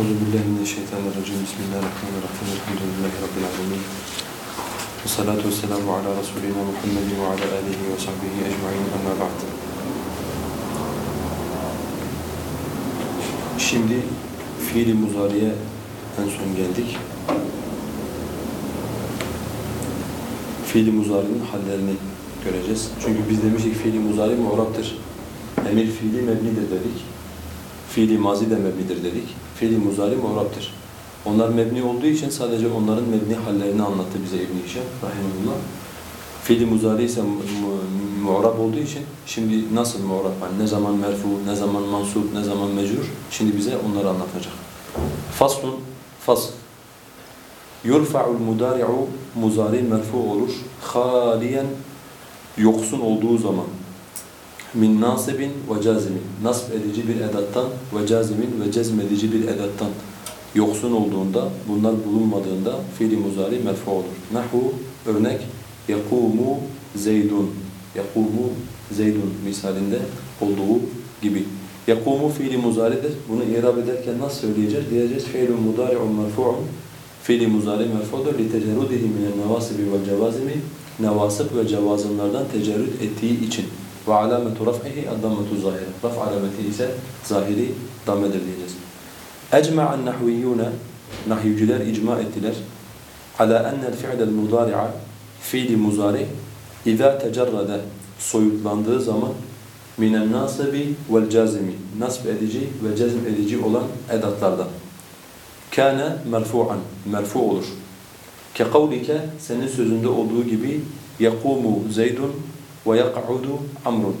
Euzu billahi mineşşeytanirracim. Bismillahirrahmanirrahim. Elhamdülillahi rabbil alamin. Ve salatu vesselamu ala rasulina Muhammedin ve ala alihi ve sahbihi ecmaîn. Amma ba'd. Şimdi fiili muzariye en son geldik. Fiili muzarinin hallerini göreceğiz. Çünkü biz demiştik fiili muzari mu'raptır. Emir fiili mebnidir dedik. Fiili mazi de mebnidir dedik. Fiili muzari mu'raptır. Onlar mebni olduğu için sadece onların mebni hallerini anlattı bize İbn-i Hişam rahimahullah. Fiili muzari ise mu'rab olduğu için şimdi nasıl mu'rab? Yani ne zaman merfu, ne zaman mansub, ne zaman mecrur? Şimdi bize onları anlatacak. Faslun, fasl. Yurfa'ul mudari'u muzari merfu olur. Haliyen yoksun olduğu zaman min nasibin ve cazimin nasb edici bir edattan ve cazimin ve cezm edici bir edattan yoksun olduğunda bunlar bulunmadığında fiili muzari merfu olur. Nahu örnek yakumu zeydun yakumu zeydun misalinde olduğu gibi. Yakumu fiili muzaridir. Bunu irab ederken nasıl söyleyeceğiz? Diyeceğiz fiilun mudari'un merfu'un fiili muzari merfu'dur li tecerrudihi minen nevasibi vel cevazimi nevasip ve cevazımlardan tecerrüt ettiği için ve alametu raf'ihi ad-dammetu zahire. Raf alameti ise zahiri dammedir diyeceğiz. Ecma'an nahviyyune nahyücüler icma ettiler. Ala ennel fi'lel mudari'a fiili muzari İza tecerrede soyutlandığı zaman minen nasibi vel cazimi nasb edici ve cezm edici olan edatlardan. Kâne merfu'an merfu olur. Ke kavlike senin sözünde olduğu gibi yakumu zeydun ve yak'udu amrun.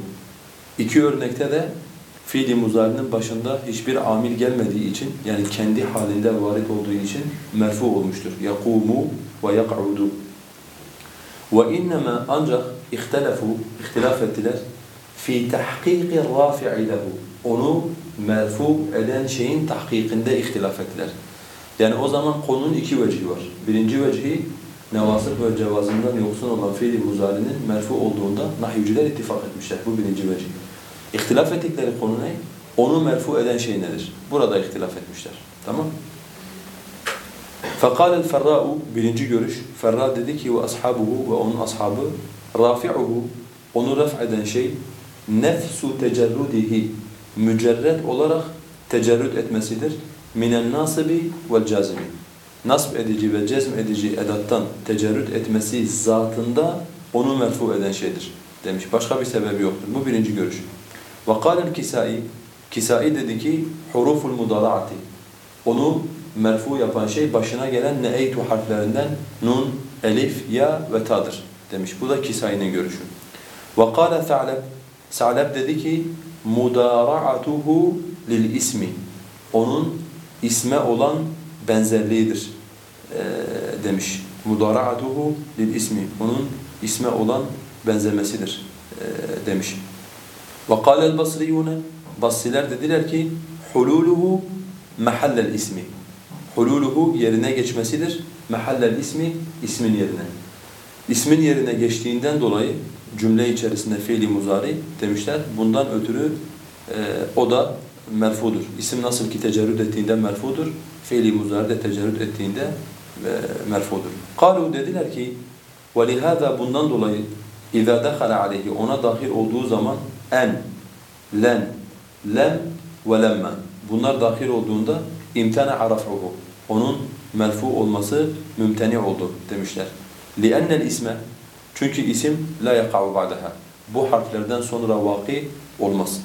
İki örnekte de fiili muzarinin başında hiçbir amil gelmediği için yani kendi halinde varit olduğu için merfu olmuştur. Yakumu ve yak'udu. Ve innema ancak ihtelefu, ihtilaf ettiler fi tahkiki rafi'i lehu. Onu merfu eden şeyin tahkikinde ihtilaf ettiler. Yani o zaman konunun iki vecihi var. Birinci vecihi nevasıf ve cevazından yoksun olan fiili muzarinin merfu olduğunda nahyücüler ittifak etmişler. Bu birinci vecih. İhtilaf ettikleri konu ne? Onu merfu eden şey nedir? Burada ihtilaf etmişler. Tamam فَقَالَ الْفَرَّاءُ Birinci görüş. Ferra dedi ki ve ashabuhu ve onun ashabı rafi'uhu onu ref eden şey nefsu tecerrudihi mücerred olarak tecerrüt etmesidir. Minen nasibi vel cazimi nasb edici ve cezm edici edattan tecerrüt etmesi zatında onu merfu eden şeydir demiş. Başka bir sebebi yoktur. Bu birinci görüş. وَقَالَ الْكِسَائِ Kisai dedi ki huruful mudalaati. Onu merfu yapan şey başına gelen neeytu harflerinden nun, elif, ya ve ta'dır demiş. Bu da Kisai'nin görüşü. وَقَالَ ثَعْلَبْ Sa'lab dedi ki mudara'atuhu lil ismi. Onun isme olan benzerliğidir e, demiş. Mudara'atuhu lil ismi. Onun isme olan benzemesidir e, demiş. Ve kâlel basriyûne Basriler dediler ki hululuhu mahallel ismi. Hululuhu yerine geçmesidir. Mahallel ismi ismin yerine. İsmin yerine geçtiğinden dolayı cümle içerisinde fiili muzari demişler. Bundan ötürü e, o da merfudur. İsim nasıl ki tecerrüt ettiğinde merfudur, fiili muzaride tecerrüt ettiğinde e, merfudur. Kalu dediler ki وَلِهَذَا bundan dolayı اِذَا دَخَلَ عَلَيْهِ ona dahil olduğu zaman en, len, lem ve lemme bunlar dahil olduğunda imtana arafuhu onun merfu olması mümteni oldu demişler. لِأَنَّ الْاِسْمَ çünkü isim la yaqa'u ba'daha. Bu harflerden sonra vaki olmaz.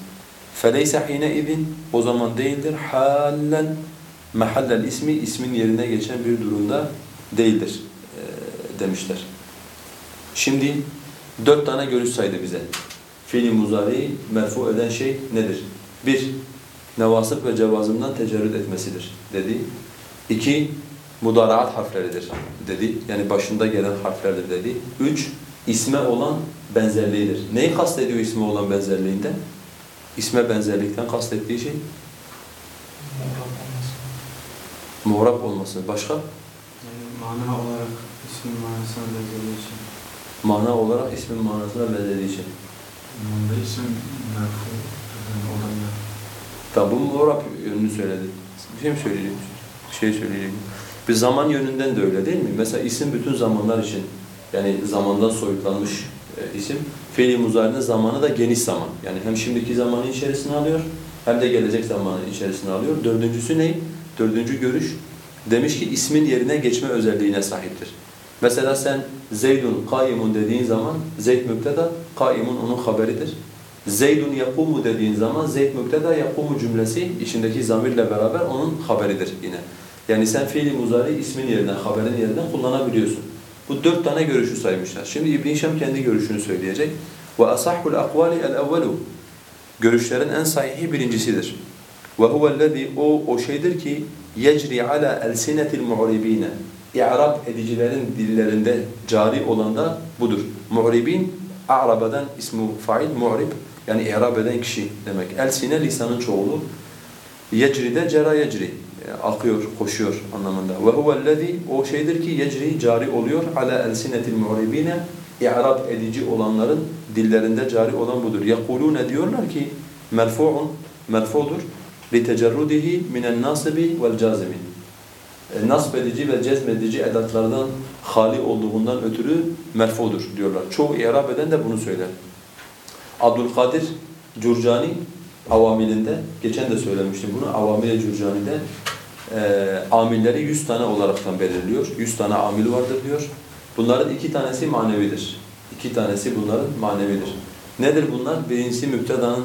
فَلَيْسَ حِينَئِذٍ O zaman değildir. حَالًا mahallel ismi ismin yerine geçen bir durumda değildir e, demişler. Şimdi dört tane görüş saydı bize. Fiili muzari'yi merfu eden şey nedir? Bir, nevasıp ve cevazımdan tecerrüt etmesidir dedi. İki, mudaraat harfleridir dedi. Yani başında gelen harflerdir dedi. Üç, isme olan benzerliğidir. Neyi kastediyor isme olan benzerliğinden? İsme benzerlikten kastettiği şey? Muğrab olması. Başka? Yani mana olarak ismin manasına benzediği için. Mana olarak ismin manasına benzediği için. Bunda isim merfu yani olanlar. Tabi bu muğrab yönünü söyledi. Bir şey mi söyleyecek? Bir şey söyleyecek. Bir zaman yönünden de öyle değil mi? Mesela isim bütün zamanlar için yani zamandan soyutlanmış e, isim. Fiili muzarinin zamanı da geniş zaman. Yani hem şimdiki zamanı içerisine alıyor hem de gelecek zamanı içerisine alıyor. Dördüncüsü ne? Dördüncü görüş demiş ki ismin yerine geçme özelliğine sahiptir. Mesela sen Zeydun kaimun dediğin zaman Zeyd mübteda, kaimun onun haberidir. Zeydun yakumu dediğin zaman Zeyd mübteda, yakumu cümlesi içindeki zamirle beraber onun haberidir yine. Yani sen fiili muzari ismin yerine, haberin yerine kullanabiliyorsun. Bu dört tane görüşü saymışlar. Şimdi İbn Hişam kendi görüşünü söyleyecek. Ve asahhul akvali el evvelu. Görüşlerin en sahihi birincisidir. Ve huvellezî o o şeydir ki yecri ala elsinetil mu'ribine. İ'rab edicilerin dillerinde cari olan da budur. Mu'ribin a'rabadan ismu fail mu'rib yani i'rab eden kişi demek. Elsine lisanın çoğulu. Yecri de cera yecri. Yani akıyor, koşuyor anlamında. Ve huvellezî o şeydir ki yecri cari oluyor ala elsinetil mu'ribine i'rab edici olanların dillerinde cari olan budur. Yekulune diyorlar ki merfu'un merfudur لِتَجَرُّدِهِ مِنَ النَّاصِبِ وَالْجَازِمِ E, Nasb edici ve cezmedici edatlardan hali olduğundan ötürü merfudur diyorlar. Çoğu i'rab eden de bunu söyler. Abdülkadir Curcani avamilinde, geçen de söylemiştim bunu, avamil-i Curcani'de e, amilleri 100 tane olaraktan belirliyor. 100 tane amil vardır diyor. Bunların iki tanesi manevidir. İki tanesi bunların manevidir. Nedir bunlar? Birincisi müptedanın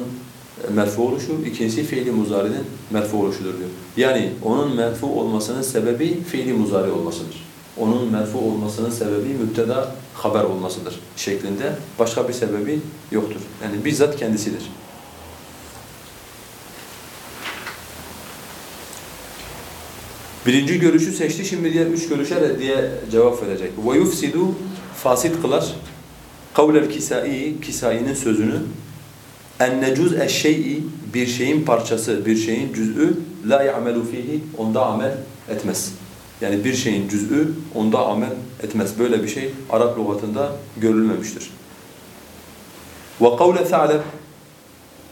merfu oluşu, ikincisi fiili muzarinin merfu oluşudur diyor. Yani onun merfu olmasının sebebi fiili muzari olmasıdır. Onun merfu olmasının sebebi müpteda haber olmasıdır şeklinde. Başka bir sebebi yoktur. Yani bizzat kendisidir. Birinci görüşü seçti. Şimdi diğer üç görüşe de diye cevap verecek. وَيُفْسِدُ Fasit kılar. قَوْلَ الْكِسَائِي Kisai'nin sözünü en necuz eşşey'i bir şeyin parçası, bir şeyin cüz'ü la ya'melu fihi onda amel etmez. Yani bir şeyin cüz'ü onda amel etmez. Böyle bir şey Arap lügatında görülmemiştir. Ve kavle Sa'leb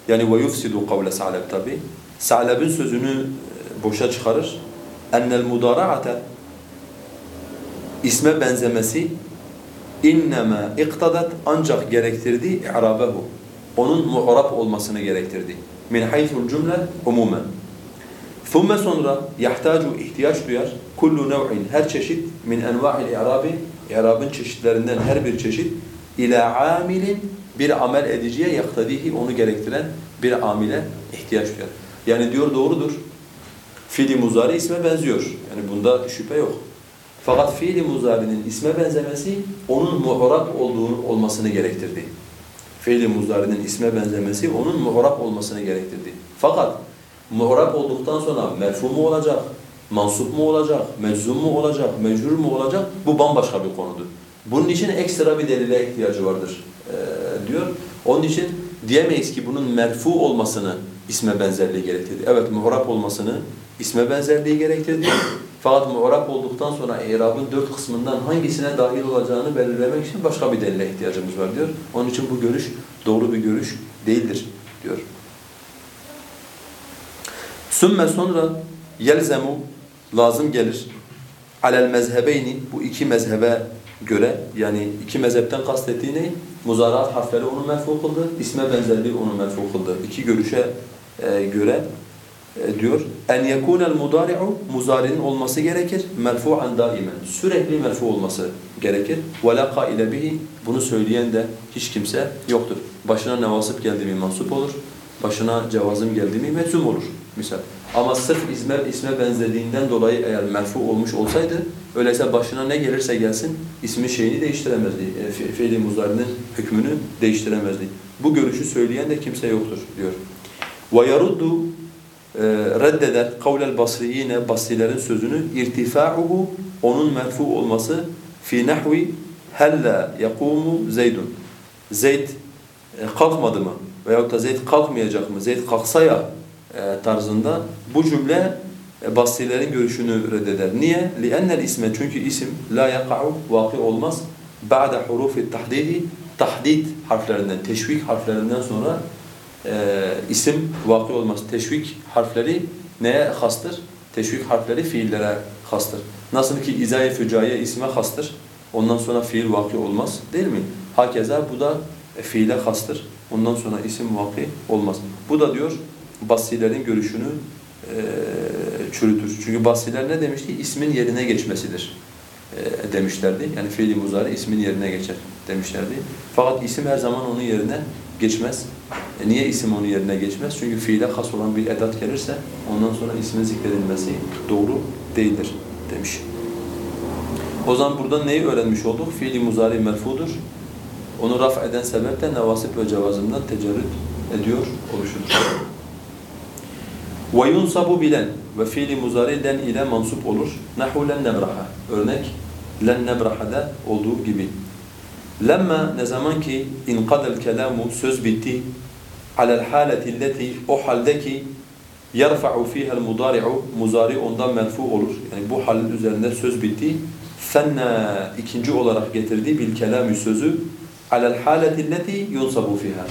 yani ve yufsidu kavle Sa'leb tabi. Sa'leb'in sözünü e, boşa çıkarır. Ennel mudara'ate isme benzemesi innema iktadat ancak gerektirdi i'rabehu onun mu'rab olmasını gerektirdi. Min haythul cümle umumen. Thumme sonra yahtacu ihtiyaç duyar kullu nev'in her çeşit min enva'il i'rabi i'rabın çeşitlerinden her bir çeşit ila amilin bir amel ediciye yaktadihi onu gerektiren bir amile ihtiyaç duyar. Yani diyor doğrudur. Fiili muzari isme benziyor. Yani bunda şüphe yok. Fakat fiili muzarinin isme benzemesi onun mu'rab olduğunu olmasını gerektirdi fiili muzari'nin isme benzemesi onun muhrab olmasını gerektirdi. Fakat muhrab olduktan sonra merfu mu olacak, mansup mu olacak, meczum mu olacak, mecrur mu olacak bu bambaşka bir konudur. Bunun için ekstra bir delile ihtiyacı vardır e, diyor. Onun için diyemeyiz ki bunun merfu olmasını isme benzerliği gerektirdi. Evet muhrab olmasını isme benzerliği gerektirdi. Fakat mu'rab olduktan sonra i'rabın dört kısmından hangisine dahil olacağını belirlemek için başka bir delile ihtiyacımız var diyor. Onun için bu görüş doğru bir görüş değildir diyor. Sümme sonra yelzemu lazım gelir alel mezhebeyni bu iki mezhebe göre yani iki mezhepten kastettiği ne? Muzaraat harfleri onu merfu kıldı, isme benzerliği onu merfu kıldı. İki görüşe e, göre diyor. En yekunel mudari'u muzarinin olması gerekir. Merfu'an daimen. Sürekli merfu olması gerekir. Ve la kaile bihi bunu söyleyen de hiç kimse yoktur. Başına nevasip geldi mi mansup olur. Başına cevazım geldi mi meczum olur misal. Ama sırf isme, isme benzediğinden dolayı eğer merfu olmuş olsaydı öyleyse başına ne gelirse gelsin ismi şeyini değiştiremezdi. E, fi, fiili muzarinin hükmünü değiştiremezdi. Bu görüşü söyleyen de kimse yoktur diyor. وَيَرُدُّ e, reddeder kavlel basriyine basrilerin sözünü irtifa'uhu onun merfu olması fi nahvi hella yakumu zeydun Zeyd e, kalkmadı mı veyahut da Zeyd kalkmayacak mı Zeyd kalksa ya e, tarzında bu cümle e, basrilerin görüşünü reddeder. Niye? لِأَنَّ isme çünkü isim la yaka'u vaki olmaz ba'de hurufi tahdidi tahdid harflerinden, teşvik harflerinden sonra e, isim vakı olması, teşvik harfleri neye hastır? teşvik harfleri fiillere hastır. Nasıl ki izaya fücaiye isme hastır. Ondan sonra fiil vakı olmaz. Değil mi? Hakeza bu da fiile hastır. Ondan sonra isim vakı olmaz. Bu da diyor Basilerin görüşünü eee çürütür. Çünkü Basiler ne demişti? İsmin yerine geçmesidir eee, demişlerdi. Yani fiili muzari ismin yerine geçer demişlerdi. Fakat isim her zaman onun yerine geçmez. E niye isim onun yerine geçmez? Çünkü fiile has olan bir edat gelirse ondan sonra ismin zikredilmesi doğru değildir demiş. O zaman burada neyi öğrenmiş olduk? Fiili muzari merfudur. Onu raf eden sebep de nevasip ve cevazından tecerrüt ediyor oluşudur. وَيُنْصَبُ bilen ve fiili muzari len ile mansup olur. نَحُ لَنْ نَبْرَحَ Örnek len nebraha'da olduğu gibi. Lemma ne zaman ki inqadel kelamu söz bitti alel haleti alleti o haldeki yerfa'u fiha mudari'u muzari ondan merfu olur. Yani bu halin üzerinde söz bitti. Fenna ikinci olarak getirdi bil kelamü sözü alel haleti alleti yunsabu fiha.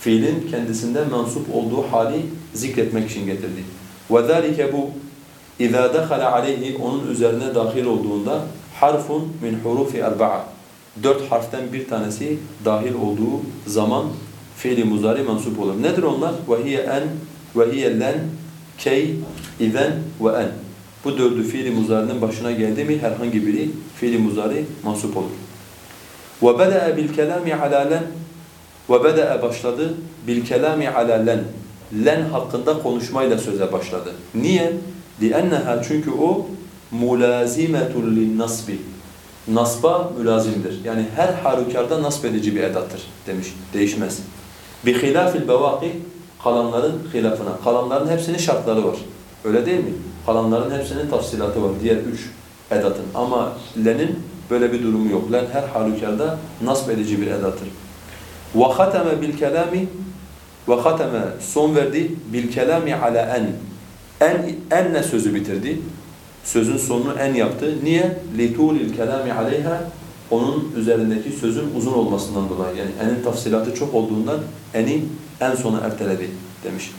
Fiilin kendisinde mensup olduğu hali zikretmek için getirdi. Ve zalike bu İzâ dekhala aleyhi onun üzerine dahil olduğunda harfun min hurufi erba'a Dört harften bir tanesi dahil olduğu zaman fiili muzari mensup olur. Nedir onlar? Ve hiye en, ve hiye len, key, izen ve en. Bu dördü fiili muzarinin başına geldi mi herhangi biri fiili muzari mensup olur. Ve beda'a bil kelami ala len ve beda'a başladı bil kelami ala len. Len hakkında konuşmayla söze başladı. Niye? لِأَنَّهَا Çünkü o مُلَازِمَةٌ لِلنَّصْبِ Nasba mülazimdir. Yani her halükarda nasb edici bir edattır demiş. Değişmez. بِخِلَافِ الْبَوَاقِ Kalanların hilafına. Kalanların hepsinin şartları var. Öyle değil mi? Kalanların hepsinin tafsilatı var. Diğer üç edatın. Ama lenin böyle bir durumu yok. Len her halükarda nasb edici bir edattır. وَخَتَمَ بِالْكَلَامِ وَخَتَمَ Son verdi بِالْكَلَامِ عَلَى en en enle sözü bitirdi. Sözün sonunu en yaptı. Niye? لِتُولِ الْكَلَامِ عَلَيْهَا Onun üzerindeki sözün uzun olmasından dolayı. Yani enin tafsilatı çok olduğundan eni en sona erteledi demiş.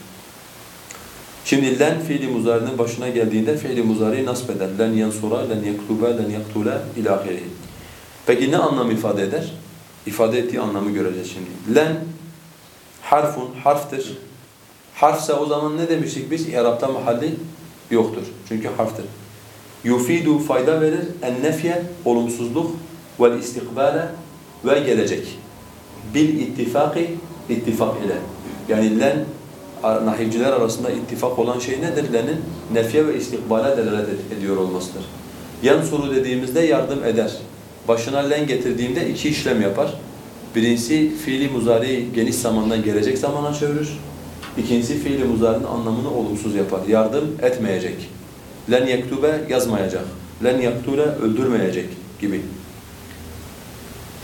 Şimdi len fiili muzarinin başına geldiğinde fiili muzariyi nasp eder. Len yansura, len yaktuba, len yaktula ilahiri. Peki ne anlam ifade eder? İfade ettiği anlamı göreceğiz şimdi. Len harfun, harftir. Harfse o zaman ne demiştik biz? İrab'da mahalli yoktur. Çünkü harftir. Yufidu fayda verir. En-nefye olumsuzluk vel istikbale ve gelecek. Bil ittifaki ittifak ile. Yani len nahivciler arasında ittifak olan şey nedir? Lenin nefye ve istikbale delalet ediyor olmasıdır. Yansuru dediğimizde yardım eder. Başına len getirdiğimde iki işlem yapar. Birincisi fiili muzari geniş zamandan gelecek zamana çevirir. İkincisi fiili muzarinin anlamını olumsuz yapar. Yardım etmeyecek Len yektube yazmayacak. Len yaktule öldürmeyecek gibi.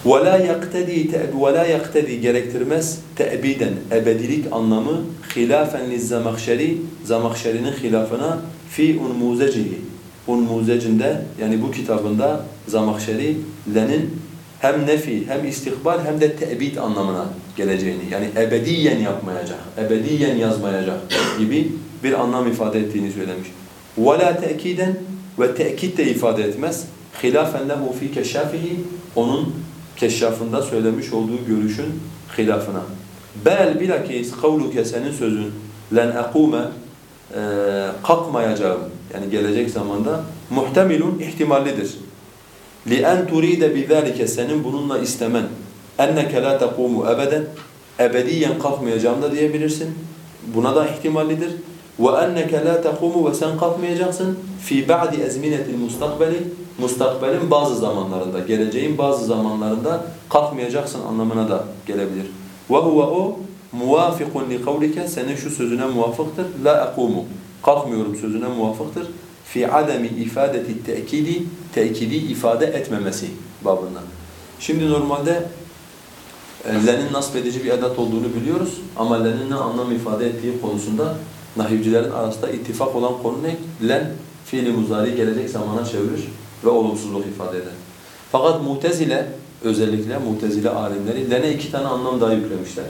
وَلَا يَقْتَدِي وَلَا يَقْتَدِي gerektirmez te'biden, ebedilik anlamı hilafen lizzemahşeri, Zamahşeri'nin hilafına fi unmuzecihi. Unmuzecinde yani bu kitabında Zamahşeri lenin hem nefi hem istikbal hem de te'bid anlamına geleceğini yani ebediyen yapmayacak, ebediyen yazmayacak gibi bir anlam ifade ettiğini söylemiş. وَلَا تَأْكِيدًا ve tekit de ifade etmez. خِلَافًا لَهُ ف۪ي كَشَّافِهِ Onun keşşafında söylemiş olduğu görüşün hilafına. Bel bilakis kavluke senin sözün len akume e, kalkmayacağım yani gelecek zamanda muhtemilun ihtimallidir. لِأَنْ تُرِيدَ بِذَٰلِكَ Senin bununla istemen اَنَّكَ لَا تَقُومُ ebeden Ebediyen kalkmayacağım da diyebilirsin. Buna da ihtimallidir. وَاَنَّكَ لَا تَقُومُ Ve sen kalkmayacaksın. فِي بَعْدِ اَزْمِنَةِ الْمُسْتَقْبَلِ Mustakbelin bazı zamanlarında, geleceğin bazı zamanlarında kalkmayacaksın anlamına da gelebilir. وَهُوَ o muvafikun لِقَوْلِكَ Senin şu sözüne muvafıktır. لَا أَقُومُ Kalkmıyorum sözüne muvafıktır fi ademi ifadeti tekidi tekidi ifade etmemesi babından. Şimdi normalde e, lenin nasb edici bir edat olduğunu biliyoruz ama lenin ne anlam ifade ettiği konusunda nahivcilerin arasında ittifak olan konu ne? Len fiili muzari gelecek zamana çevirir ve olumsuzluk ifade eder. Fakat mutezile özellikle mutezile alimleri lene iki tane anlam daha yüklemişler.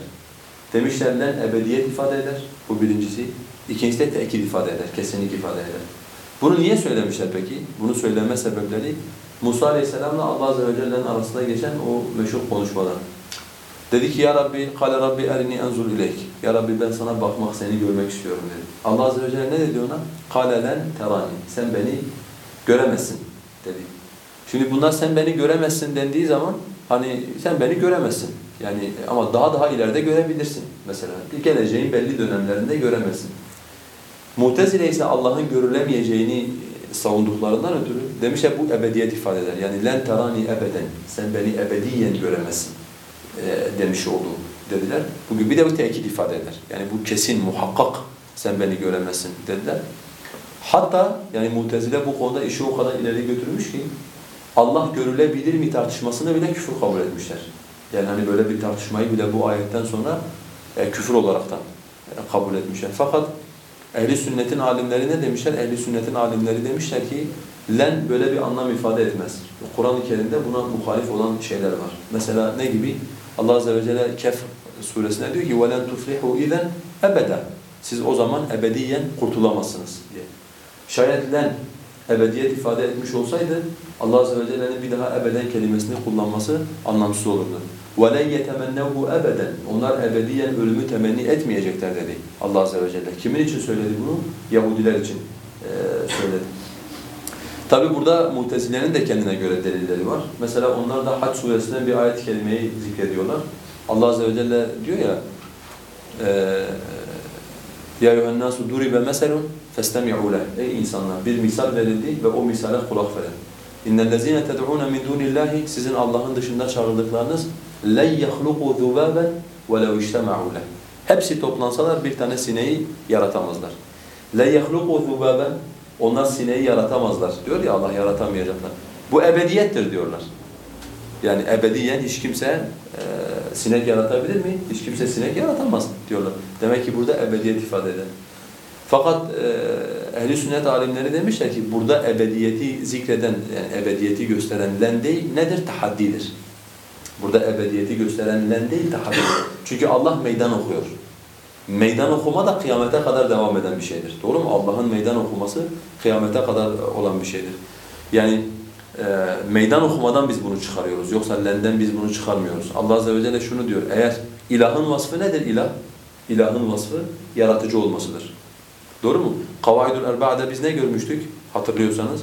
Demişler len ebediyet ifade eder. Bu birincisi. İkincisi de tekid ifade eder. Kesinlik ifade eder. Bunu niye söylemişler peki? Bunu söyleme sebepleri Musa Aleyhisselam'la Allah Azze ve Celle'nin arasında geçen o meşhur konuşmadan. Dedi ki ya Rabbi, kale Rabbi erini enzur ileyk. Ya Rabbi ben sana bakmak, seni görmek istiyorum dedi. Allah Azze ve Celle ne dedi ona? Len terani. Sen beni göremezsin dedi. Şimdi bunlar sen beni göremezsin dendiği zaman hani sen beni göremezsin. Yani ama daha daha ileride görebilirsin mesela. Geleceğin belli dönemlerinde göremezsin. Mu'tezile ise Allah'ın görülemeyeceğini savunduklarından ötürü demişler bu ebediyet ifade eder. Yani len terani ebeden. Sen beni ebediyen göremezsin e, demiş oldu dediler. Bugün bir de bu tekit ifade eder. Yani bu kesin, muhakkak sen beni göremezsin dediler. Hatta yani Mu'tezile bu konuda işi o kadar ileri götürmüş ki Allah görülebilir mi tartışmasını bile küfür kabul etmişler. Yani hani böyle bir tartışmayı bile bu ayetten sonra e, küfür olaraktan e, kabul etmişler. Fakat ehli sünnetin alimleri ne demişler? Ehli sünnetin alimleri demişler ki len böyle bir anlam ifade etmez. Kur'an-ı Kerim'de buna muhalif olan şeyler var. Mesela ne gibi? Allah Azze ve Celle Kehf suresinde diyor ki وَلَنْ تُفْلِحُوا اِذَنْ ebeden. Siz o zaman ebediyen kurtulamazsınız diye. Şayet len ebediyet ifade etmiş olsaydı Allah Azze ve Celle'nin bir daha ebeden kelimesini kullanması anlamsız olurdu. وَلَنْ يَتَمَنَّوْهُ ebeden. Onlar ebediyen ölümü temenni etmeyecekler dedi Allah Azze ve Celle. Kimin için söyledi bunu? Yahudiler için e, söyledi. Tabi burada Mutezile'nin de kendine göre delilleri var. Mesela onlar da Hac suresinden bir ayet-i kerimeyi zikrediyorlar. Allah Azze ve Celle diyor ya e, ya yuhannasu duribe meselun festemi'u leh. Ey insanlar bir misal verildi ve o misale kulak verin. İnnellezine ted'ûne min dunillahi sizin Allah'ın dışında çağırdıklarınız len yahluku zubaben ve lev ijtema'u leh. Hepsi toplansalar bir tane sineği yaratamazlar. len yahluku zubaben onlar sineği yaratamazlar diyor ya Allah yaratamayacaklar. Bu ebediyettir diyorlar. Yani ebediyen hiç kimse e, sinek yaratabilir mi? Hiç kimse sinek yaratamaz diyorlar. Demek ki burada ebediyet ifade eder. Fakat e, ehli sünnet alimleri demişler ki burada ebediyeti zikreden, yani ebediyeti gösteren len değil, nedir? Tahaddidir. Burada ebediyeti gösteren len değil, tahaddidir. Çünkü Allah meydan okuyor. Meydan okuma da kıyamete kadar devam eden bir şeydir. Doğru mu? Allah'ın meydan okuması kıyamete kadar olan bir şeydir. Yani e, meydan okumadan biz bunu çıkarıyoruz. Yoksa lenden biz bunu çıkarmıyoruz. Allah Azze ve Celle şunu diyor. Eğer ilahın vasfı nedir ilah? İlahın vasfı yaratıcı olmasıdır. Doğru mu? Kavaidül Erba'da biz ne görmüştük? Hatırlıyorsanız.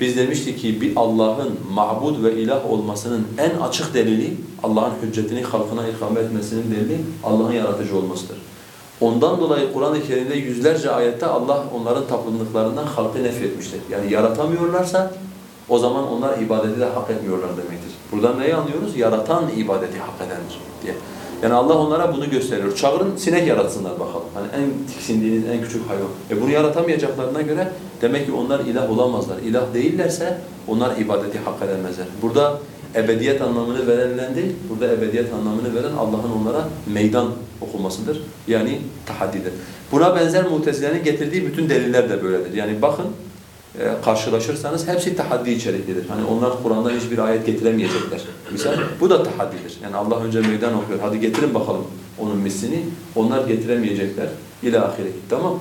Biz demiştik ki bir Allah'ın ma'bud ve ilah olmasının en açık delili, Allah'ın hüccetini halkına ikame etmesinin delili Allah'ın yaratıcı olmasıdır. Ondan dolayı Kur'an-ı Kerim'de yüzlerce ayette Allah onların tapındıklarından halkı nefretmiştir. Yani yaratamıyorlarsa o zaman onlar ibadeti de hak etmiyorlar demektir. Buradan neyi anlıyoruz? Yaratan ibadeti hak edendir diye. Yani Allah onlara bunu gösteriyor. Çağırın sinek yaratsınlar bakalım. Hani en tiksindiğiniz en küçük hayvan. E bunu yaratamayacaklarına göre demek ki onlar ilah olamazlar. İlah değillerse onlar ibadeti hak edemezler. Burada ebediyet anlamını verilen değil, burada ebediyet anlamını veren Allah'ın onlara meydan okumasıdır. Yani tahaddidir. Buna benzer Mutezile'nin getirdiği bütün deliller de böyledir. Yani bakın karşılaşırsanız hepsi tahaddi içeriklidir. Hani onlar Kur'an'dan hiçbir ayet getiremeyecekler. Misal bu da tahaddidir. Yani Allah önce meydan okuyor. Hadi getirin bakalım onun mislini. Onlar getiremeyecekler. İlâ ahire. Tamam.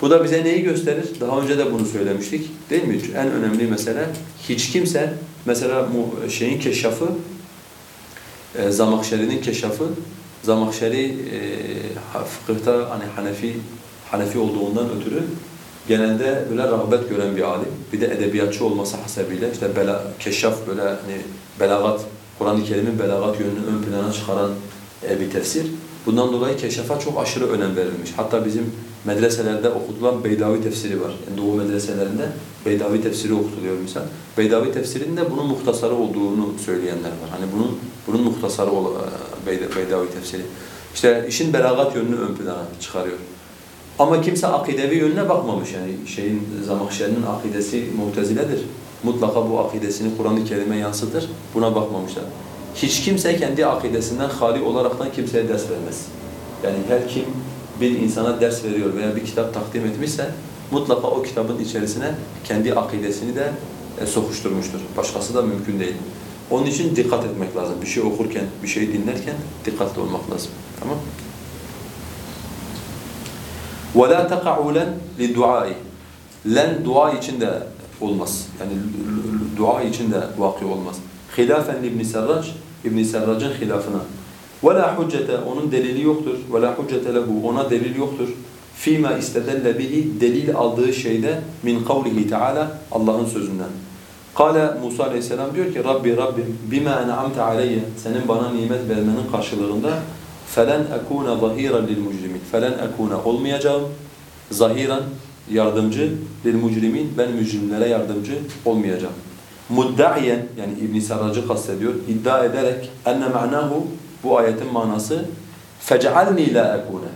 Bu da bize neyi gösterir? Daha önce de bunu söylemiştik. Değil mi? En önemli mesele hiç kimse mesela şeyin keşafı e, Zamakşeri'nin keşafı Zamakşeri e, fıkıhta hani Hanefi Hanefi olduğundan ötürü genelde böyle rağbet gören bir alim. Bir de edebiyatçı olması hasebiyle işte bela, keşaf böyle hani belagat, Kur'an-ı Kerim'in belagat yönünü ön plana çıkaran e, bir tefsir. Bundan dolayı keşafa çok aşırı önem verilmiş. Hatta bizim medreselerde okutulan Beydavi tefsiri var. Yani Doğu medreselerinde Beydavi tefsiri okutuluyor misal. Beydavi tefsirinde bunun muhtasarı olduğunu söyleyenler var. Hani bunun bunun muhtasarı ol, Beydavi tefsiri. İşte işin belagat yönünü ön plana çıkarıyor. Ama kimse akidevi yönüne bakmamış yani şeyin Zamakşeri'nin akidesi Mu'teziledir. Mutlaka bu akidesini Kur'an-ı Kerim'e yansıtır. Buna bakmamışlar. Hiç kimse kendi akidesinden hali olaraktan kimseye ders vermez. Yani her kim bir insana ders veriyor veya bir kitap takdim etmişse mutlaka o kitabın içerisine kendi akidesini de sokuşturmuştur. Başkası da mümkün değil. Onun için dikkat etmek lazım. Bir şey okurken, bir şey dinlerken dikkatli olmak lazım. Tamam? وَلَا تَقَعُوا لَنْ لِدُعَائِ Len dua için de olmaz. Yani l- l- dua için de vakı olmaz. Hilafen İbn Serrac, İbn Serrac'ın hilafına. Ve la hüccete onun delili yoktur. Ve la hüccete lehu ona delil yoktur. Fîmâ istedelle bihi delil aldığı şeyde min kavlihi Teala Allah'ın sözünden. Kale Musa aleyhisselam diyor ki Rabbi Rabbim bima en'amte aleyye senin bana nimet vermenin karşılığında felen ekuna zahiran lil mujrimin. Felen ekuna olmayacağım zahiran yardımcı lil ben mücrimlere yardımcı olmayacağım. Mudda'iyen yani İbn Sarrac'ı kastediyor iddia ederek enne ma'nahu bu ayetin manası fec'alni la ekune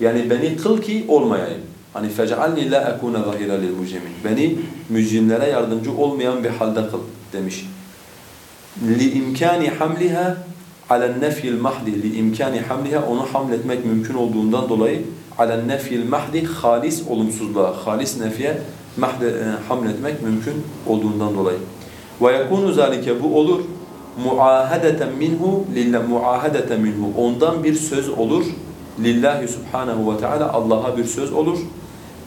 yani beni kıl ki olmayayım. Hani fec'alni la ekune zahira lil. Beni mücrimlere yardımcı olmayan bir halde kıl demiş. Li imkani hamliha ala nefyil mahdi li imkani hamliha onu hamletmek mümkün olduğundan dolayı ala nefyil mahdi halis olumsuzluğa, halis nefiye mahde, e, hamletmek mümkün olduğundan dolayı. Ve yekunu zalike bu olur muahadeten minhu lillah muahadeten minhu ondan bir söz olur lillahi subhanahu ve teala Allah'a bir söz olur.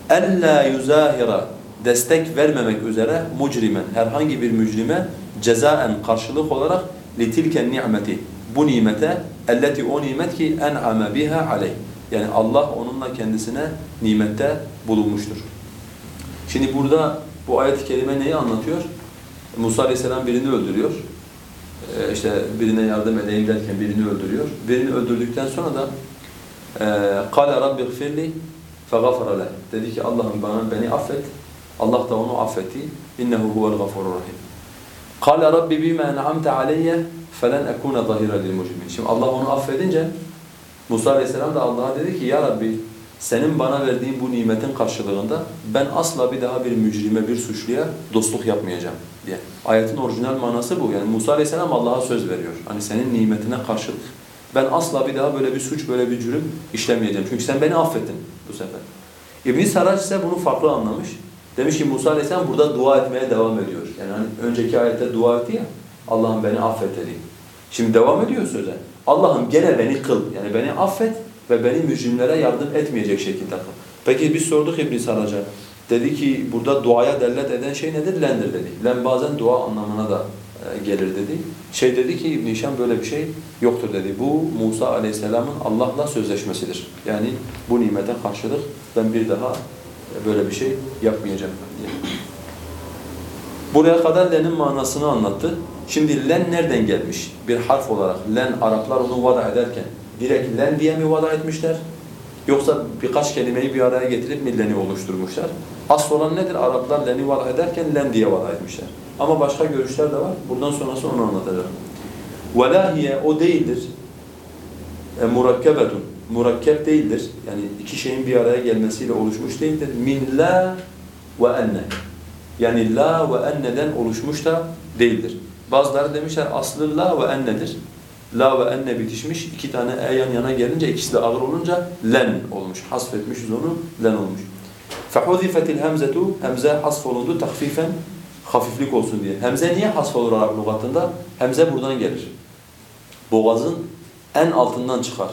Ella yuzahira destek vermemek üzere mucrimen herhangi bir mücrime cezaen karşılık olarak litilken nimeti bu nimete elleti o nimet ki en'ame biha aleyh yani Allah onunla kendisine nimette bulunmuştur. Şimdi burada bu ayet-i kerime neyi anlatıyor? Musa aleyhisselam birini öldürüyor. Ee, işte birine yardım edeyim derken birini öldürüyor. Birini öldürdükten sonra da قال رب اغفر لي فغفر له dedi ki Allah'ım bana beni affet Allah da onu affetti innehu huvel gafurur rahim قال رب بما انعمت علي فلن اكون ظهيرا للمجرمين şimdi Allah onu affedince Musa aleyhisselam da Allah'a dedi ki ya Rabbi senin bana verdiğin bu nimetin karşılığında ben asla bir daha bir mücrime, bir suçluya dostluk yapmayacağım diye. Ayetin orijinal manası bu. Yani Musa aleyhisselam Allah'a söz veriyor. Hani senin nimetine karşılık ben asla bir daha böyle bir suç, böyle bir cürüm işlemeyeceğim. Çünkü sen beni affettin bu sefer. İbn Sarac ise bunu farklı anlamış. Demiş ki Musa Aleyhisselam burada dua etmeye devam ediyor. Yani hani önceki ayette dua etti ya. Allah'ım beni affet dedi. Şimdi devam ediyor söze. Allah'ım gene beni kıl. Yani beni affet ve beni mücrimlere yardım etmeyecek şekilde kıl. Peki biz sorduk İbn Sarac'a. Dedi ki burada duaya dellet eden şey nedir? Lendir dedi. Len bazen dua anlamına da e, gelir dedi. Şey dedi ki İbn Hişam böyle bir şey yoktur dedi. Bu Musa Aleyhisselam'ın Allah'la sözleşmesidir. Yani bu nimete karşılık ben bir daha böyle bir şey yapmayacağım diye. Buraya kadar lenin manasını anlattı. Şimdi len nereden gelmiş? Bir harf olarak len Araplar onu vada ederken direkt len diye mi vada etmişler? Yoksa birkaç kelimeyi bir araya getirip mi leni oluşturmuşlar? Asıl olan nedir? Araplar leni vada ederken len diye vada etmişler. Ama başka görüşler de var. Buradan sonrası onu anlatacağım. وَلَا hiye o değildir. E, murakkebetun. Murakkep değildir. Yani iki şeyin bir araya gelmesiyle oluşmuş değildir. Min la ve enne. Yani la ve enne'den oluşmuş da değildir. Bazıları demişler aslı la ve ennedir. La ve enne bitişmiş. iki tane e yan yana gelince ikisi de ağır olunca len olmuş. Hasfetmişiz onu. Len olmuş. فَحُذِفَتِ الْهَمْزَةُ Hemze hasf olundu takfifen hafiflik olsun diye. Hemze niye hasf olur Arap lügatında? Hemze buradan gelir. Boğazın en altından çıkar.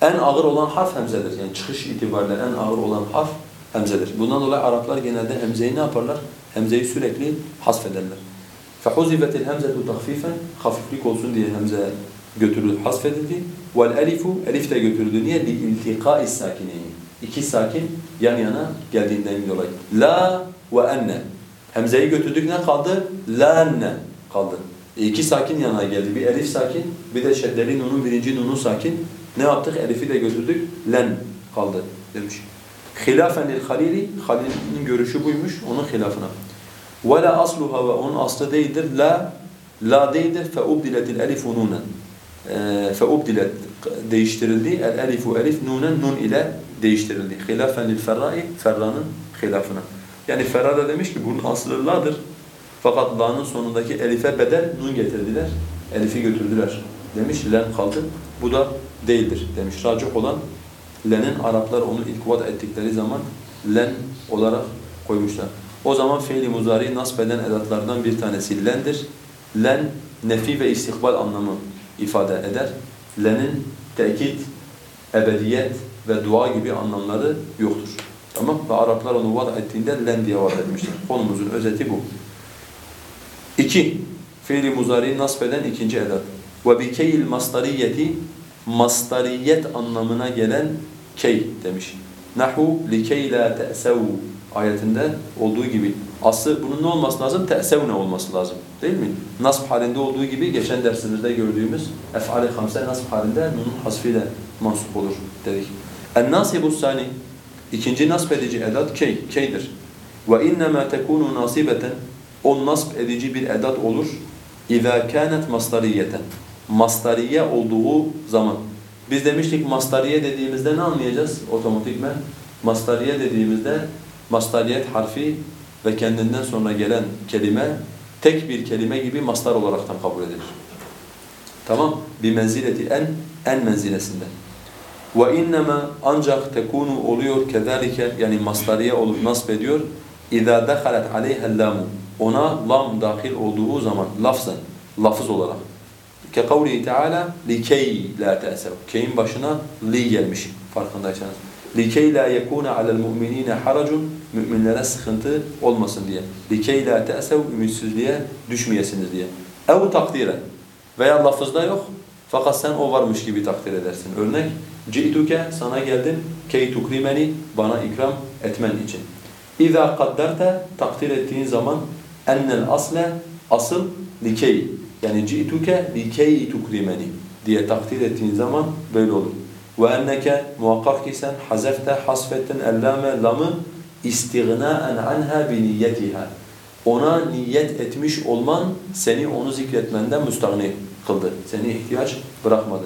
En ağır olan harf hemzedir. Yani çıkış itibariyle en ağır olan harf hemzedir. Bundan dolayı Araplar genelde hemzeyi ne yaparlar? Hemzeyi sürekli hasfederler. فَحُذِفَتِ الْهَمْزَةُ تَخْفِيفًا Hafiflik olsun diye hemze götürülür, hasfedildi. وَالْأَلِفُ Elif de götürüldü. Niye? لِالْتِقَاءِ السَّاكِنَيْنِ İki sakin yan yana geldiğinden dolayı. La ve enne. Hemzeyi götürdük ne kaldı? Lanne kaldı. E iki sakin yana geldi. Bir elif sakin, bir de şeddeli nunun birinci nunu sakin. Ne yaptık? Elifi de götürdük. Len kaldı demiş. Hilafen lil halili, Halil'in görüşü buymuş, onun hilafına. Ve la asluha ve onun aslı değildir. La, la değildir. Fe ubdiletil elifu nunen. Fe ubdilet değiştirildi. El elifu elif nunen nun ile değiştirildi. Hilafen lil ferrai, ferranın hilafına. Yani Ferra da demiş ki bunun aslı la'dır. Fakat la'nın sonundaki elife bedel nun getirdiler. Elifi götürdüler. Demiş len kaldı. Bu da değildir demiş. Racih olan lenin Araplar onu ilk vad ettikleri zaman len olarak koymuşlar. O zaman fiili muzari nasb eden edatlardan bir tanesi lendir. Len nefi ve istikbal anlamı ifade eder. Lenin tekit, ebediyet ve dua gibi anlamları yoktur. Tamam Ve Araplar onu vada ettiğinde len diye vada etmişler. Konumuzun özeti bu. İki, fiili muzariyi nasb eden ikinci edat. Keyil mastariyeti mastariyet anlamına gelen key demiş. Nahu li key la te'sevu ayetinde olduğu gibi. Aslı bunun ne olması lazım? Te'sevne olması lazım. Değil mi? Nasb halinde olduğu gibi geçen dersimizde gördüğümüz ef'al-i hamse nasb halinde nunun hasfiyle mansup olur dedik. En-nasibu sani ikinci nasb edici edat key, keydir. Ve innema tekunu nasibeten o nasb edici bir edat olur. İza kanet mastariyeten. Mastariye olduğu zaman. Biz demiştik mastariye dediğimizde ne anlayacağız otomatikmen? Mastariye dediğimizde mastariyet harfi ve kendinden sonra gelen kelime tek bir kelime gibi mastar olaraktan kabul edilir. Tamam? Bir menzileti en en menzilesinde. Ve innema ancak tekunu oluyor kezalike yani mastariye olup nasb ediyor. İza dakhalet aleyha lamu ona lam dahil olduğu zaman lafzen, lafız olarak. Kavlihi Teala likey la te'sev. Key'in başına li gelmiş farkındaysanız. Likey la yekuna alel mu'minine haracun müminlere sıkıntı olmasın diye. Likey la te'sev ümitsizliğe düşmeyesiniz diye. Ev takdire veya lafızda yok fakat sen o varmış gibi takdir edersin. Örnek Ci'tuke sana geldim key tukrimeni bana ikram etmen için. İza kadderte takdir ettiğin zaman ennel asle asıl likey yani ci'tuke likey tukrimeni diye takdir ettiğin zaman böyle olur. Ve enneke muhakkak ki sen hazefte hasfettin ellame lamı istignaen anha bi niyetiha. Ona niyet etmiş olman seni onu zikretmenden müstahni kıldı. Seni ihtiyaç bırakmadı.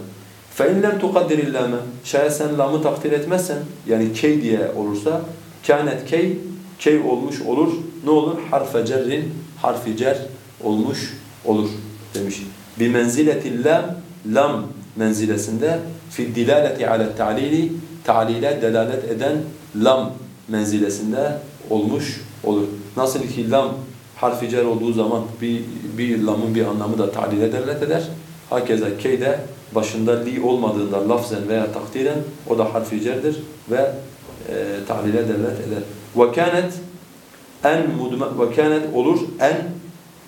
فَاِنْ لَمْ تُقَدِّرِ اللّٰمَ Şayet sen lamı takdir etmezsen yani key diye olursa kânet key key olmuş olur. Ne olur? Harfe cerrin harfi cer olmuş olur demiş. Bi menziletil lam lam menzilesinde fi dilaleti ala ta'lili ta'lile delalet eden lam menzilesinde olmuş olur. Nasıl ki lam harfi cer olduğu zaman bir, bir lamın bir anlamı da ta'lile delalet eder. Hakeza key de başında li olmadığında lafzen veya takdiren o da harfi cerdir ve e, ta'lile delalet eder. Ve kânet en mudma ve kânet olur en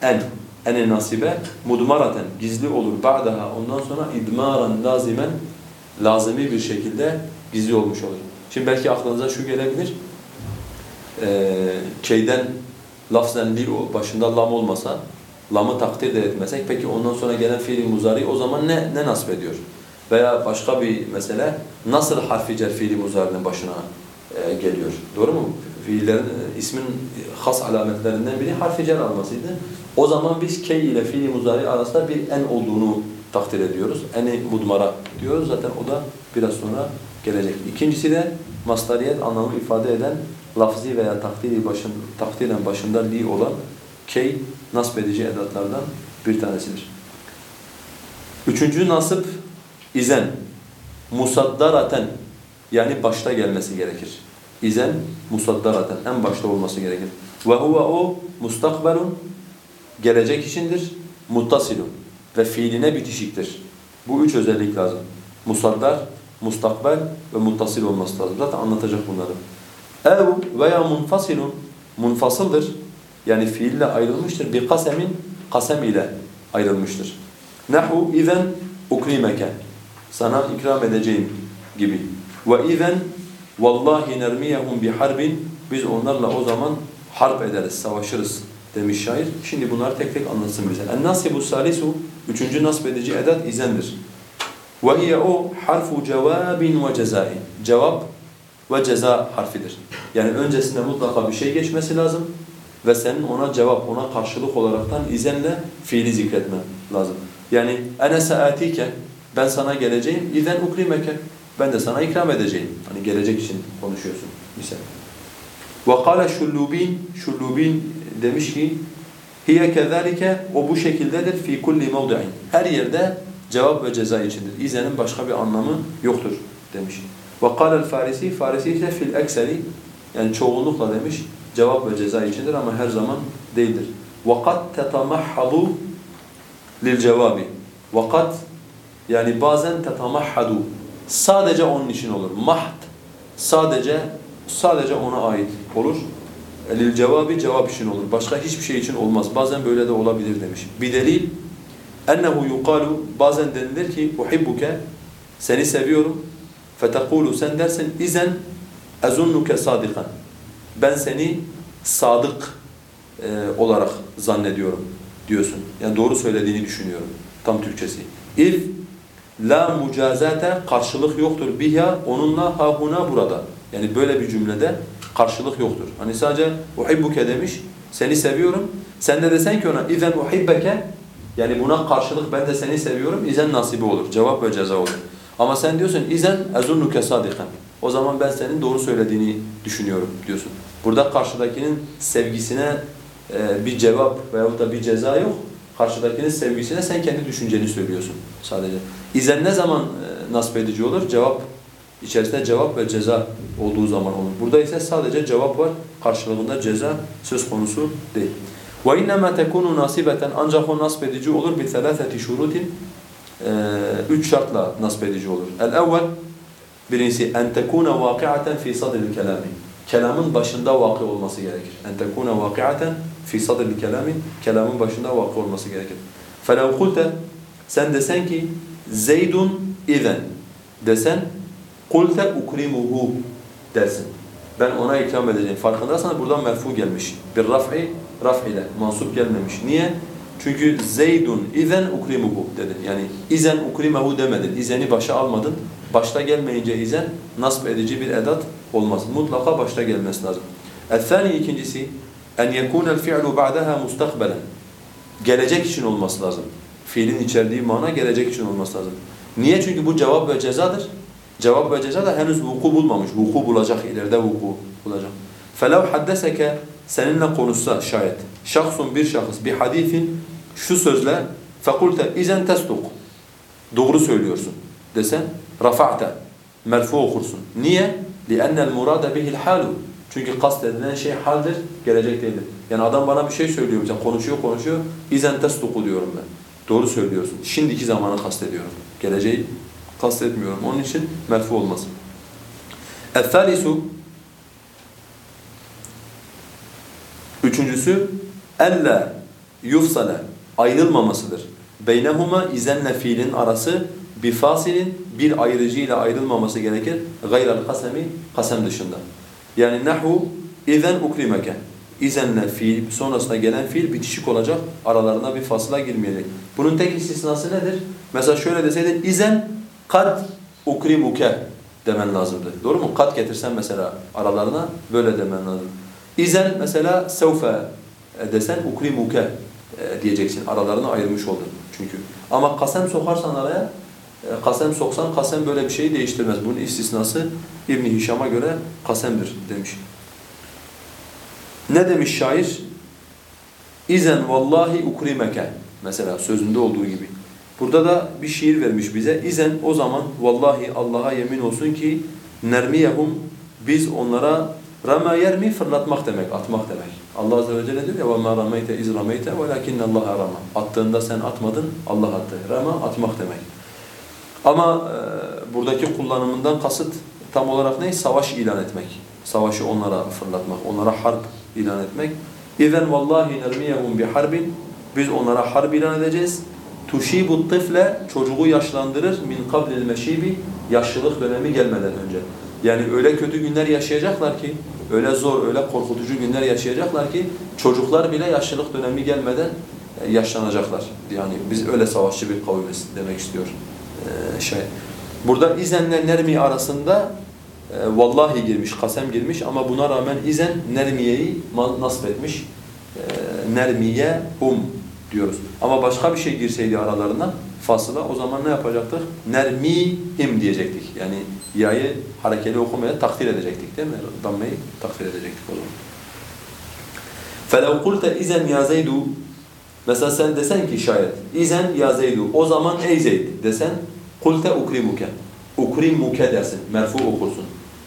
en ene nasibe mudmaraten gizli olur ba'daha ondan sonra idmaran lazimen lazimi bir şekilde gizli olmuş olur. Şimdi belki aklınıza şu gelebilir. Ee, şeyden lafzen li başında lam olmasa lamı takdir de etmesek peki ondan sonra gelen fiili muzari o zaman ne ne nasip ediyor? Veya başka bir mesele nasıl harfi cer fiili muzarinin başına e, geliyor? Doğru mu? Fiillerin e, ismin has alametlerinden biri harfi cer almasıydı. O zaman biz key ile fiili muzari arasında bir en olduğunu takdir ediyoruz. Eni mudmara diyoruz. Zaten o da biraz sonra gelecek. İkincisi de mastariyet anlamı ifade eden lafzi veya takdiri başın, takdiren başında li olan key nasb edici edatlardan bir tanesidir. Üçüncü nasip izen. Musaddaraten yani başta gelmesi gerekir. İzen musaddaraten en başta olması gerekir. Ve huve o mustakbelun gelecek içindir. Muttasilun ve fiiline bitişiktir. Bu üç özellik lazım. Musaddar, mustakbel ve muttasil olması lazım. Zaten anlatacak bunları. Ev veya munfasilun munfasıldır. Yani fiille ayrılmıştır. Bir kasemin kasem ile ayrılmıştır. Nahu izen ukrimeke. Sana ikram edeceğim gibi. Ve izen vallahi nermiyehum bi harbin. Biz onlarla o zaman harp ederiz, savaşırız demiş şair. Şimdi bunları tek tek anlatsın bize. En-nasibu salisu üçüncü nasb edici edat izendir. Ve hiye o harfu cevabin ve cezain. Cevap ve ceza harfidir. Yani öncesinde mutlaka bir şey geçmesi lazım ve senin ona cevap, ona karşılık olaraktan izenle fiili zikretmen lazım. Yani ene saatike ben sana geleceğim, izen ukrimeke ben de sana ikram edeceğim. Hani gelecek için konuşuyorsun misal. Ve kâle şullubin, şullubin demiş ki hiye kezalike o bu şekildedir fi kulli mevdi'in. Her yerde cevap ve ceza içindir. İzenin başka bir anlamı yoktur demiş. Ve kâle'l farisi, farisi ise fil ekseri yani çoğunlukla demiş cevap ve ceza içindir ama her zaman değildir. وَقَدْ تَتَمَحَّضُ لِلْجَوَابِ وَقَدْ yani bazen tetamahhadu sadece onun için olur. Mahd sadece sadece ona ait olur. Lil cevabı cevap için olur. Başka hiçbir şey için olmaz. Bazen böyle de olabilir demiş. Bir delil ennehu yuqalu bazen denilir ki uhibbuke seni seviyorum. Fetekulu sen dersin izen ezunnuke sadikan. Ben seni sadık e, olarak zannediyorum diyorsun. Yani doğru söylediğini düşünüyorum. Tam Türkçesi. İz la mucazate karşılık yoktur biha onunla hahuna burada. Yani böyle bir cümlede karşılık yoktur. Hani sadece uhibbuke demiş, seni seviyorum. Sen de desen ki ona izen uhibbeke yani buna karşılık ben de seni seviyorum. İzen nasibi olur. Cevap ve ceza olur. Ama sen diyorsun izen ezunnuke sadikan. O zaman ben senin doğru söylediğini düşünüyorum diyorsun. Burada karşıdakinin sevgisine e, bir cevap veyahut da bir ceza yok. Karşıdakinin sevgisine sen kendi düşünceni söylüyorsun sadece. İzen ne zaman e, nasip edici olur? Cevap içerisinde cevap ve ceza olduğu zaman olur. Burada ise sadece cevap var. Karşılığında ceza söz konusu değil. وَاِنَّمَا تَكُونُ نَاسِبَةً Ancak o nasip edici olur بِثَلَاثَةِ شُرُوتٍ ee, Üç şartla nasip edici olur. El-evvel Birincisi en tekuna vakiaten fi sadril kelami. Kelamın başında vakı olması gerekir. En tekuna vakiaten fi sadril kelami. Kelamın başında vakı olması gerekir. Felev kulte sen desen ki Zeydun izen desen kulte ukrimuhu dersin. Ben ona ikram edeceğim. Farkındaysan buradan merfu gelmiş. Bir raf'i raf ile mansup gelmemiş. Niye? Çünkü Zeydun izen ukrimuhu dedin. Yani izen ukrimehu demedin. İzeni başa almadın. Başta gelmeyince izen nasb edici bir edat olmaz. Mutlaka başta gelmesi lazım. El-thani ikincisi en yekuna el-fi'lu ba'daha mustakbelen. Gelecek için olması lazım. Fiilin içerdiği mana gelecek için olması lazım. Niye? Çünkü bu cevap ve cezadır. Cevap ve ceza da henüz vuku bulmamış. Vuku bulacak, ileride vuku bulacak. فَلَوْ حَدَّسَكَ Seninle konuşsa şayet. Şahsun bir şahıs bir hadisin şu sözle فَقُلْتَ اِذَنْ تَسْتُقُ Doğru söylüyorsun desen rafa'te merfu okursun. Niye? لِأَنَّ الْمُرَادَ بِهِ الْحَالُ Çünkü kast edilen şey haldir, gelecek değildir. Yani adam bana bir şey söylüyor, mesela konuşuyor konuşuyor, اِذَنْ تَسْتُقُ diyorum ben. Doğru söylüyorsun. Şimdiki zamanı kastediyorum. Geleceği kastetmiyorum. Onun için merfu olmaz. El-thalisu Üçüncüsü elle yufsale ayrılmamasıdır. Beynehuma izenle fiilin arası bir fasilin bir ayrıcı ile ayrılmaması gerekir. Gayrel kasemi kasem dışında. Yani nahu izen ukrimeke. İzenle fiil sonrasında gelen fiil bitişik olacak. Aralarına bir fasıla girmeyecek. Bunun tek istisnası nedir? Mesela şöyle deseydin izen kad ukrimuke demen lazımdı. Doğru mu? Kat getirsen mesela aralarına böyle demen lazım. İzen mesela sevfe desen ukrimuke e, diyeceksin. Aralarını ayırmış oldun çünkü. Ama kasem sokarsan araya, e, kasem soksan kasem böyle bir şeyi değiştirmez. Bunun istisnası İbn Hişam'a göre kasemdir demiş. Ne demiş şair? İzen vallahi ukrimeke mesela sözünde olduğu gibi. Burada da bir şiir vermiş bize. İzen o zaman vallahi Allah'a yemin olsun ki nermiyehum biz onlara rama yermi fırlatmak demek, atmak demek. Allah azze ve celle diyor ya وَمَا رَمَيْتَ اِذْ رَمَيْتَ وَلَكِنَّ اللّٰهَ رَمَى Attığında sen atmadın, Allah attı. Rama atmak demek. Ama e, buradaki kullanımından kasıt tam olarak ne? Savaş ilan etmek. Savaşı onlara fırlatmak, onlara harp ilan etmek. İzen vallahi nermiyehum bi harbin biz onlara harp ilan edeceğiz. Tuşibu tifle çocuğu yaşlandırır min kablil meşibi yaşlılık dönemi gelmeden önce. Yani öyle kötü günler yaşayacaklar ki, öyle zor, öyle korkutucu günler yaşayacaklar ki çocuklar bile yaşlılık dönemi gelmeden e, yaşlanacaklar. Yani biz öyle savaşçı bir kavmiz demek istiyor ee, şey. Burada izenle nermi arasında e, vallahi girmiş, kasem girmiş ama buna rağmen izen nermiyeyi nasip etmiş. E, nermiye um diyoruz. Ama başka bir şey girseydi aralarına fasıla o zaman ne yapacaktık? Nermihim diyecektik. Yani yayı harekeli okumaya takdir edecektik değil mi? Dammayı takdir edecektik o zaman. فَلَوْ قُلْتَ اِذَنْ يَا زَيْدُ Mesela sen desen ki şayet اِذَنْ يَا زَيْدُ O zaman ey Zeyd desen قُلْتَ ukrimuke ukrimuke dersin. Merfu okursun.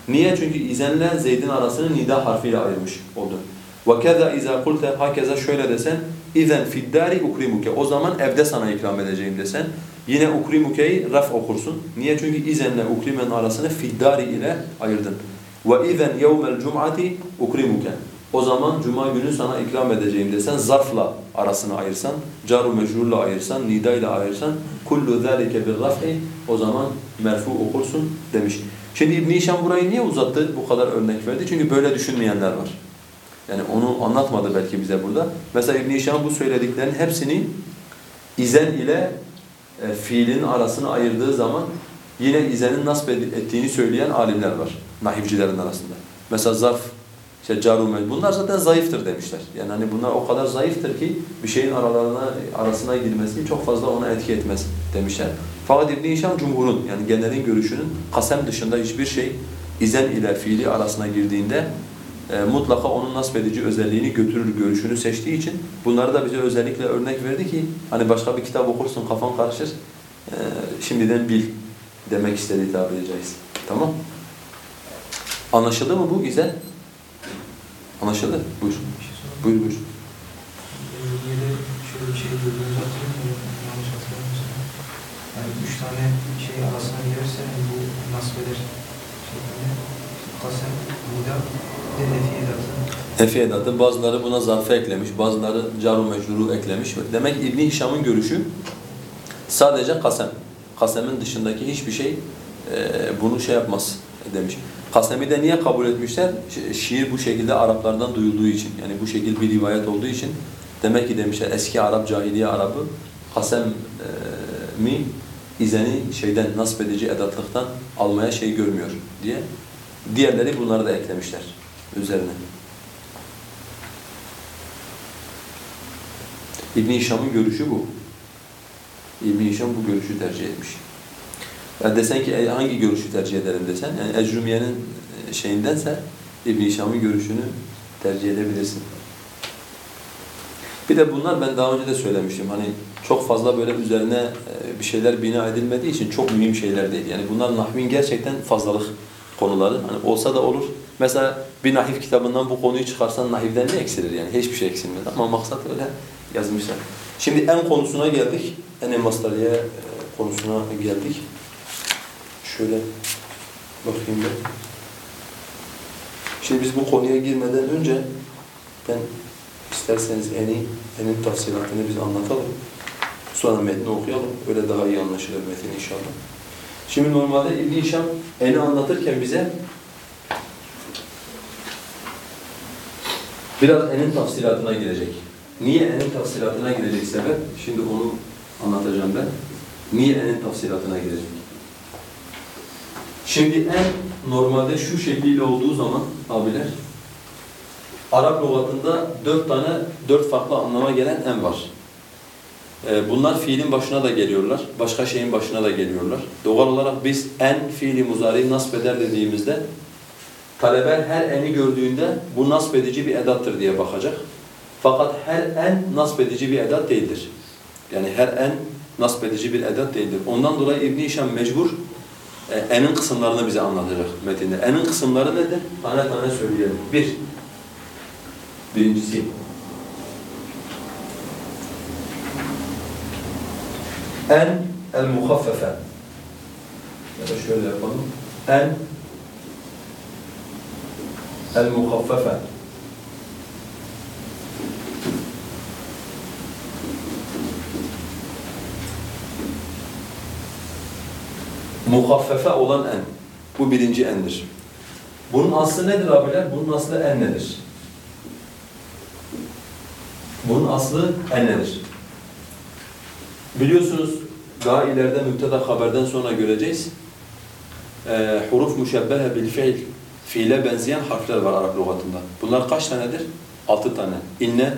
Niye? Çünkü izenle Zeyd'in arasını nida harfiyle ayırmış oldu. وَكَذَا اِذَا قُلْتَ Hakeza şöyle desen اِذَنْ فِي الدَّارِ ukrimuke O zaman evde sana ikram edeceğim desen yine ukrimuke'yi raf okursun. Niye? Çünkü izenle ukrimenin arasını fiddari ile ayırdın. وَاِذَنْ يَوْمَ الْجُمْعَةِ اُكْرِمُكَ O zaman cuma günü sana ikram edeceğim desen, zarfla arasını ayırsan, car-ı mecrurla ayırsan, nida ile ayırsan, kullu ذَٰلِكَ بِالرَّفْعِ O zaman merfu okursun demiş. Şimdi İbn-i Hişam burayı niye uzattı, bu kadar örnek verdi? Çünkü böyle düşünmeyenler var. Yani onu anlatmadı belki bize burada. Mesela İbn-i bu söylediklerinin hepsini izen ile e, fiilin arasını ayırdığı zaman yine izenin nasip ettiğini söyleyen alimler var. Nahivcilerin arasında. Mesela zarf, işte carumel bunlar zaten zayıftır demişler. Yani hani bunlar o kadar zayıftır ki bir şeyin aralarına arasına girmesi çok fazla ona etki etmez demişler. Fakat İbn Hişam cumhurun yani genelin görüşünün kasem dışında hiçbir şey izen ile fiili arasına girdiğinde e, mutlaka onun nasip edici özelliğini götürür görüşünü seçtiği için bunları da bize özellikle örnek verdi ki hani başka bir kitap okursun kafan karışır e, şimdiden bil demek istediği tabiri caizse. Tamam? Anlaşıldı mı bu güzel? Anlaşıldı. Buyur. Buyur buyur. Şöyle bir şey hatırlamıyorum. Yanlış hatırlamıyorsam. Yani üç tane şey arasına girerse yani bu nasıl eder şeklinde. Kasem, Nida, bir de Efi edatı. Bazıları buna zarfe eklemiş, bazıları caru mecruru eklemiş. Demek İbn Hişam'ın görüşü sadece kasem. Kasemin dışındaki hiçbir şey e, bunu şey yapmaz demiş. Kasemi de niye kabul etmişler? Şi- Şiir bu şekilde Araplardan duyulduğu için. Yani bu şekil bir rivayet olduğu için demek ki demişler eski Arap, cahiliye Arabı kasem e, mi izeni şeyden nasip edici edatlıktan almaya şey görmüyor diye. Diğerleri bunları da eklemişler üzerine. İbn Hişam'ın görüşü bu. İbn Hişam bu görüşü tercih etmiş. Ya desen ki hangi görüşü tercih ederim desen, yani Ecrumiye'nin e, şeyindense İbn Hişam'ın görüşünü tercih edebilirsin. Bir de bunlar ben daha önce de söylemiştim. Hani çok fazla böyle üzerine e, bir şeyler bina edilmediği için çok mühim şeyler değil. Yani bunlar nahvin gerçekten fazlalık konuları. Hani olsa da olur. Mesela bir nahiv kitabından bu konuyu çıkarsan nahivden ne eksilir yani? Hiçbir şey eksilmez ama maksat öyle yazmışlar. Şimdi en konusuna geldik. En mastarıya e, konusuna geldik. Şöyle bakayım ben. Şimdi biz bu konuya girmeden önce ben isterseniz eni, enin tafsilatını biz anlatalım. Sonra metni okuyalım. Öyle daha iyi anlaşılır metin inşallah. Şimdi normalde İbn Hişam eni anlatırken bize biraz enin tafsilatına girecek. Niye enin tafsilatına girecek sebep? Şimdi onu anlatacağım ben. Niye enin tafsilatına girecek? Şimdi en normalde şu şekliyle olduğu zaman abiler Arap lügatında dört tane, dört farklı anlama gelen en var. Ee, Bunlar fiilin başına da geliyorlar, başka şeyin başına da geliyorlar. Doğal olarak biz en fiili muzari nasb eder dediğimizde talebe her eni gördüğünde bu nasb edici bir edattır diye bakacak. Fakat her en nasb edici bir edat değildir. Yani her en nasb edici bir edat değildir. Ondan dolayı İbn Hişam mecbur e, enin kısımlarını bize anlatacak metinde. Enin kısımları nedir? Tane tane söyleyelim. Bir, birincisi en el muhaffefe ya da şöyle yapalım. En el muhaffefe muhaffefe olan en. Bu birinci endir. Bunun aslı nedir abiler? Bunun aslı en nedir? Bunun aslı en nedir? Biliyorsunuz daha ileride mübteda haberden sonra göreceğiz. Ee, huruf müşebbehe bil fiil fiile benzeyen harfler var Arap lügatında. Bunlar kaç tanedir? Altı tane. İnne,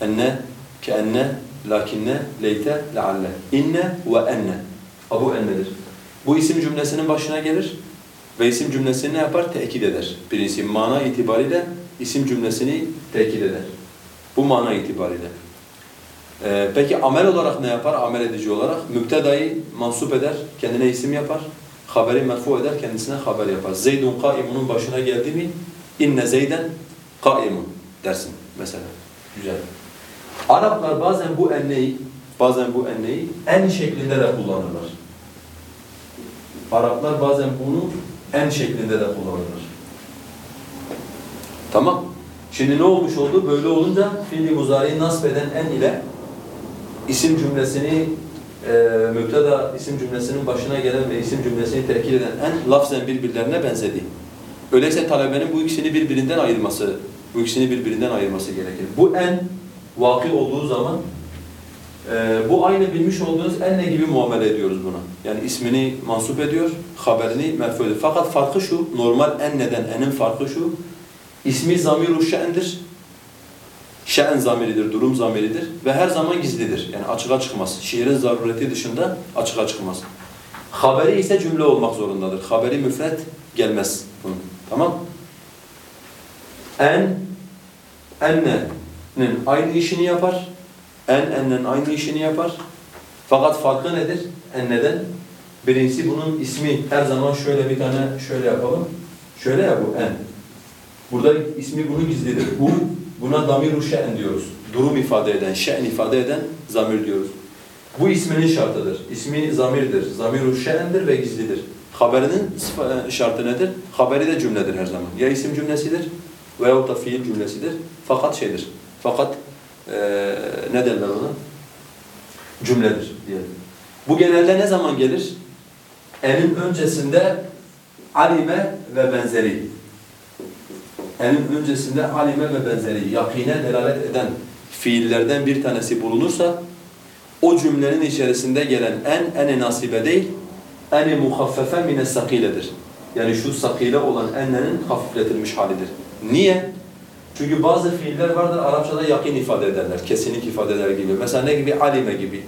enne, keenne, lakinne, leyte, lealle. İnne ve enne. Ha, bu ennedir. Bu isim cümlesinin başına gelir ve isim cümlesini ne yapar? Tekit eder. Bir isim mana itibariyle isim cümlesini tekit eder. Bu mana itibariyle. Ee, peki amel olarak ne yapar? Amel edici olarak mübtedayı mansup eder, kendine isim yapar. Haberi merfu eder, kendisine haber yapar. Zeydun kaimunun başına geldi mi? İnne zeyden kaimun dersin mesela. Güzel. Araplar bazen bu enneyi, bazen bu enneyi en şeklinde de kullanırlar. Araplar bazen bunu en şeklinde de kullanırlar. Tamam. Şimdi ne olmuş oldu? Böyle olunca fiili muzariyi nasb eden en ile isim cümlesini e, müpteda isim cümlesinin başına gelen ve isim cümlesini tekil eden en lafzen birbirlerine benzedi. Öyleyse talebenin bu ikisini birbirinden ayırması, bu ikisini birbirinden ayırması gerekir. Bu en vakı olduğu zaman e, bu aynı bilmiş olduğunuz enne gibi muamele ediyoruz buna. Yani ismini mansup ediyor, haberini merfu ediyor. Fakat farkı şu, normal enneden enin farkı şu, ismi zamiru şe'ndir. Şe'n zamiridir, durum zamiridir ve her zaman gizlidir. Yani açığa çıkmaz. Şiirin zarureti dışında açığa çıkmaz. Haberi ise cümle olmak zorundadır. Haberi müfret gelmez bunun. Tamam? En, enne'nin aynı işini yapar. En, ennen aynı işini yapar. Fakat farkı nedir? Enneden. Birincisi bunun ismi her zaman şöyle bir tane şöyle yapalım. Şöyle ya bu en. Burada ismi bunu gizlidir. Bu, buna damir-u şe'n diyoruz. Durum ifade eden, şe'n ifade eden zamir diyoruz. Bu isminin şartıdır. İsmi zamirdir. Zamir-u şe'ndir ve gizlidir. Haberinin sıfa- şartı nedir? Haberi de cümledir her zaman. Ya isim cümlesidir veyahut da fiil cümlesidir. Fakat şeydir. Fakat eee ne derler ona? Cümledir diyelim. Bu genelde ne zaman gelir? Enin öncesinde alime ve benzeri. Enin öncesinde alime ve benzeri yakine delalet eden fiillerden bir tanesi bulunursa o cümlenin içerisinde gelen en ene nasibe değil eni muhaffefe mine sakiledir. Yani şu sakile olan ennenin hafifletilmiş halidir. Niye? Çünkü bazı fiiller vardır Arapçada yakin ifade ederler, kesinlik ifade eder gibi. Mesela ne gibi? Alime gibi,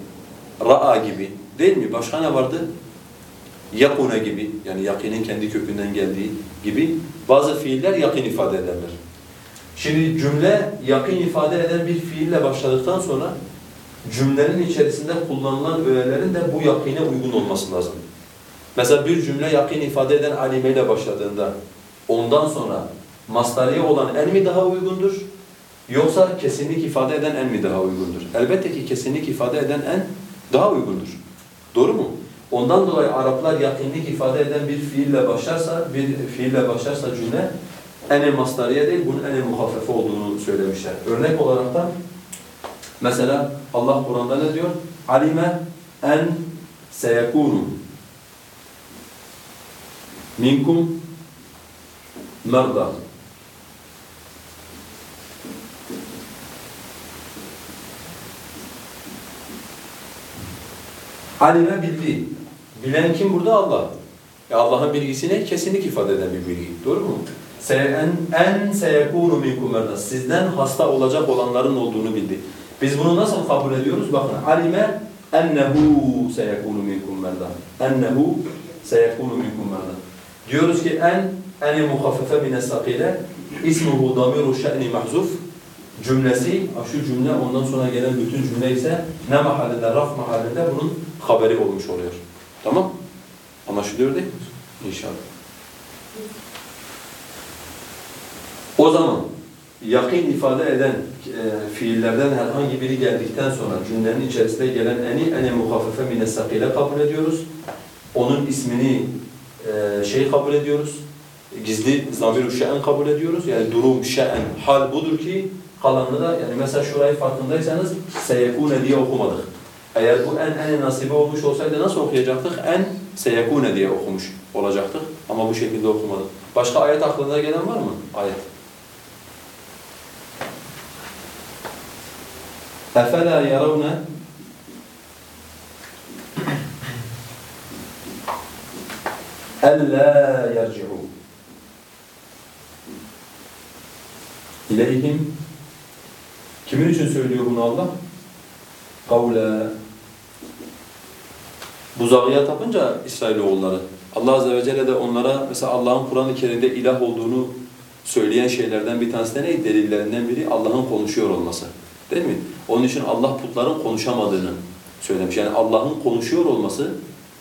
ra'a gibi. Değil mi? Başka ne vardı? Yakune gibi yani yakinin kendi kökünden geldiği gibi bazı fiiller yakin ifade ederler. Şimdi cümle yakin ifade eden bir fiille başladıktan sonra cümlenin içerisinde kullanılan öğelerin de bu yakine uygun olması lazım. Mesela bir cümle yakin ifade eden alime ile başladığında ondan sonra mastarıya olan en mi daha uygundur? Yoksa kesinlik ifade eden en mi daha uygundur? Elbette ki kesinlik ifade eden en daha uygundur. Doğru mu? Ondan dolayı Araplar yakınlık ifade eden bir fiille başlarsa, bir fiille başlarsa cümle ene masdariye değil, bunun ene muhaffefe olduğunu söylemişler. Örnek olarak da mesela Allah Kur'an'da ne diyor? Alime en seyekunu minkum merda. Alime bildi. Bilen kim burada? Allah. E Allah'ın bilgisi ne? Kesinlik ifade eden bir bilgi. Doğru mu? En, en seyekûnu minkum. Sizden hasta olacak olanların olduğunu bildi. Biz bunu nasıl kabul ediyoruz? Bakın. Alime ennehu seyekûnu minkum. Ennehu seyekûnu minkum. Diyoruz ki en eni muhaffefe mine sakile ismuhu damiru şe'ni mahzuf cümlesi, şu cümle ondan sonra gelen bütün cümle ise ne mahallinde, raf mahallinde bunun haberi olmuş oluyor. Tamam? Anlaşılıyor değil mi? İnşallah. O zaman yakın ifade eden e, fiillerden herhangi biri geldikten sonra cümlenin içerisinde gelen eni ene muhaffefe mine sakile kabul ediyoruz. Onun ismini e, şey kabul ediyoruz. Gizli zamir-u şe'n kabul ediyoruz. Yani durum şe'n hal budur ki kalanını da yani mesela şurayı farkındaysanız seyekune diye okumadık. Eğer bu en en nasibe olmuş olsaydı nasıl okuyacaktık? En seyekune diye okumuş olacaktık. Ama bu şekilde okumadık. Başka ayet aklına gelen var mı? Ayet. اَفَلَا يَرَوْنَ أَلَّا يَرْجِعُوا İleyhim Kimin için söylüyor bunu Allah? Kavle. Buzağıya tapınca İsrailoğulları. Allah Azze ve Celle de onlara mesela Allah'ın Kur'an-ı Kerim'de ilah olduğunu söyleyen şeylerden bir tanesi de ne? Delillerinden biri Allah'ın konuşuyor olması. Değil mi? Onun için Allah putların konuşamadığını söylemiş. Yani Allah'ın konuşuyor olması,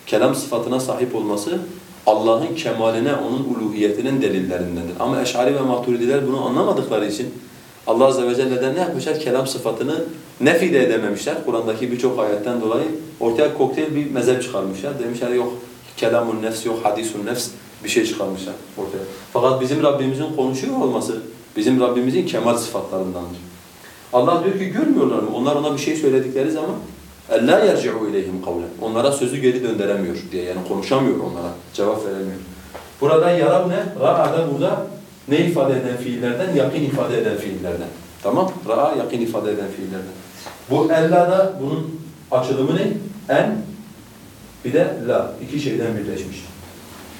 kelam sıfatına sahip olması Allah'ın kemaline, onun uluhiyetinin delillerindendir. Ama Eş'ari ve Maturidiler bunu anlamadıkları için Allah Azze ve Celle'den ne yapmışlar? Kelam sıfatını nefi de edememişler. Kur'an'daki birçok ayetten dolayı ortaya kokteyl bir mezhep çıkarmışlar. Demişler yok kelamun nefs, yok hadisun nefs bir şey çıkarmışlar ortaya. Fakat bizim Rabbimizin konuşuyor olması Bizim Rabbimizin kemal sıfatlarındandır. Allah diyor ki görmüyorlar mı? Onlar ona bir şey söyledikleri zaman اَلَّا يَرْجِعُوا اِلَيْهِمْ قَوْلًا Onlara sözü geri döndüremiyor diye yani konuşamıyor onlara, cevap veremiyor. Burada yarab ne? Ra'da burada ne ifade eden fiillerden? Yakin ifade eden fiillerden. Tamam? Ra'a yakin ifade eden fiillerden. Bu ella'da bunun açılımı ne? En bir de la. iki şeyden birleşmiş.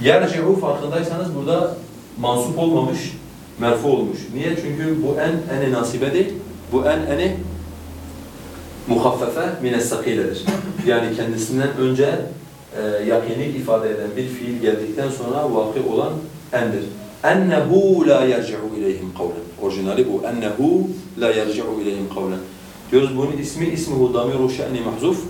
Yerci'u farkındaysanız burada mansup olmamış, merfu olmuş. Niye? Çünkü bu en eni nasibe değil. Bu en eni muhaffefe minesakiledir. Yani kendisinden önce e, yakinlik ifade eden bir fiil geldikten sonra vakı olan endir. Ennehu la yerci'u ileyhim kavlen. Orijinali bu. Ennehu la yerci'u ileyhim kavlen. Diyoruz bunun ismi ismuhu damiru şe'ni mahzuf.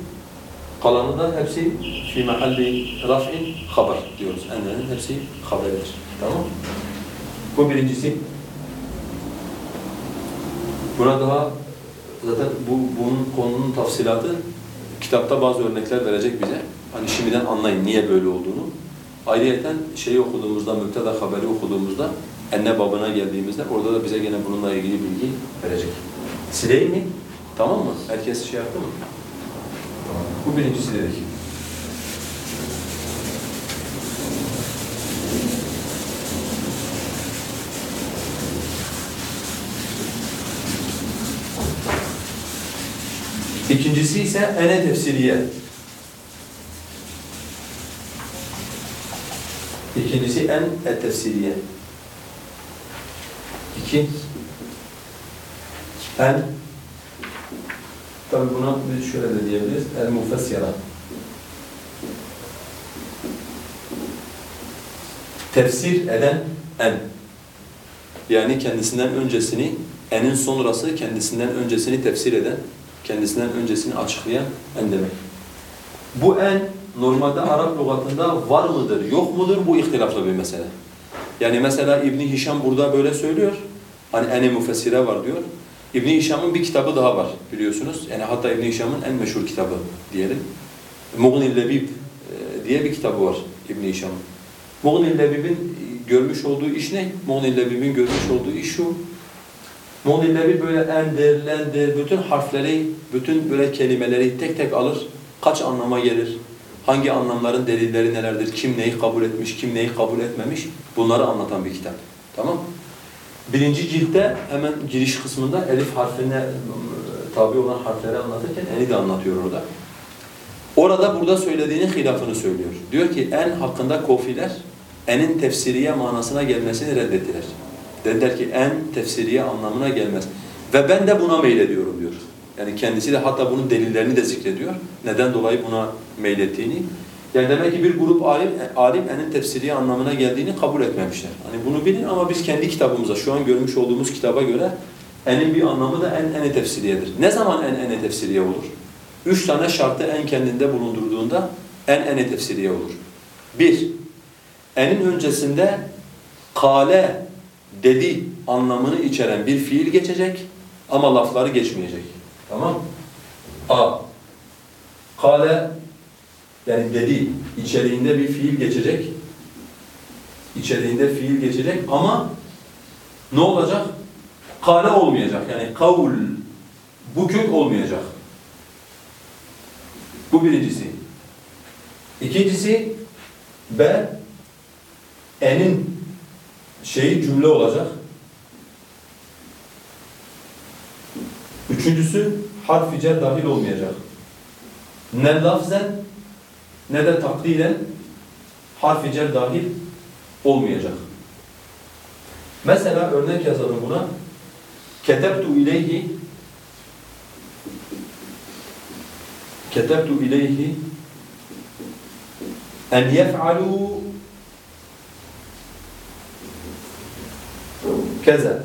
Kalanı da hepsi fi mahalli raf'in haber diyoruz. Ennenin hepsi haberidir. Tamam Bu birincisi. Buna daha zaten bu bunun konunun tafsilatı kitapta bazı örnekler verecek bize. Hani şimdiden anlayın niye böyle olduğunu. Ayrıyeten şeyi okuduğumuzda, müpteda haberi okuduğumuzda, enne babına geldiğimizde orada da bize gene bununla ilgili bilgi verecek. Sileyim mi? Tamam mı? Herkes şey yaptı mı? Bu birincisi dedik. İkincisi ise ene tefsiriye. İkincisi en et tefsiriye. İki. En. Tabi buna biz şöyle de diyebiliriz. El mufessira. Tefsir eden en. Yani kendisinden öncesini, enin sonrası kendisinden öncesini tefsir eden, kendisinden öncesini açıklayan en demek. Bu en normalde Arap lügatında var mıdır, yok mudur bu ihtilaflı bir mesele. Yani mesela İbni Hişam burada böyle söylüyor. Hani en müfessire var diyor. İbni Hişam'ın bir kitabı daha var biliyorsunuz. Yani hatta İbni Hişam'ın en meşhur kitabı diyelim. Mughni Lebib e, diye bir kitabı var İbni Hişam'ın. Mughni Lebib'in görmüş olduğu iş ne? Mughni Lebib'in görmüş olduğu iş şu. Mughni Lebib böyle endir, lendir, bütün harfleri, bütün böyle kelimeleri tek tek alır. Kaç anlama gelir? Hangi anlamların delilleri nelerdir? Kim neyi kabul etmiş, kim neyi kabul etmemiş? Bunları anlatan bir kitap. Tamam mı? Birinci ciltte hemen giriş kısmında elif harfine tabi olan harfleri anlatırken eni de anlatıyor orada. Orada burada söylediğinin hilafını söylüyor. Diyor ki en hakkında kofiler enin tefsiriye manasına gelmesini reddettiler. Dediler ki en tefsiriye anlamına gelmez. Ve ben de buna meylediyorum diyor. Yani kendisi de hatta bunun delillerini de zikrediyor. Neden dolayı buna meylettiğini. Yani demek ki bir grup alim, alim enin tefsiriye anlamına geldiğini kabul etmemişler. Hani bunu bilin ama biz kendi kitabımıza, şu an görmüş olduğumuz kitaba göre enin bir anlamı da en ene tefsiriyedir. Ne zaman en ene tefsiriye olur? Üç tane şartı en kendinde bulundurduğunda en ene tefsiriye olur. Bir, enin öncesinde kale dedi anlamını içeren bir fiil geçecek ama lafları geçmeyecek. Tamam A. Kale yani dedi içeriğinde bir fiil geçecek. İçeriğinde fiil geçecek ama ne olacak? Kale olmayacak. Yani kavul bu kök olmayacak. Bu birincisi. İkincisi B enin şeyi cümle olacak. Üçüncüsü harf-i cer dahil olmayacak. Ne lafzen ne de takdiren harf-i cer dahil olmayacak. Mesela örnek yazalım buna. Ketebtu ileyhi Ketebtu ileyhi en yef'alu keza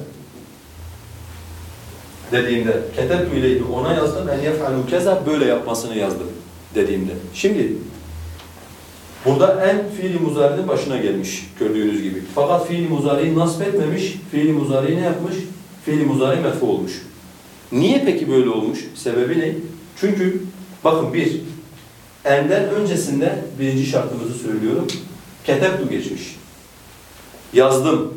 dediğimde ketebtu ileyhi ona yazdım en yef'alu keza böyle yapmasını yazdım dediğimde. Şimdi burada en fiili muzari'nin başına gelmiş gördüğünüz gibi. Fakat fiili muzari'yi nasip etmemiş, fiili muzari'yi ne yapmış? Fiili muzari merfu olmuş. Niye peki böyle olmuş? Sebebi ne? Çünkü bakın bir, enden öncesinde birinci şartımızı söylüyorum. Ketebtu geçmiş. Yazdım.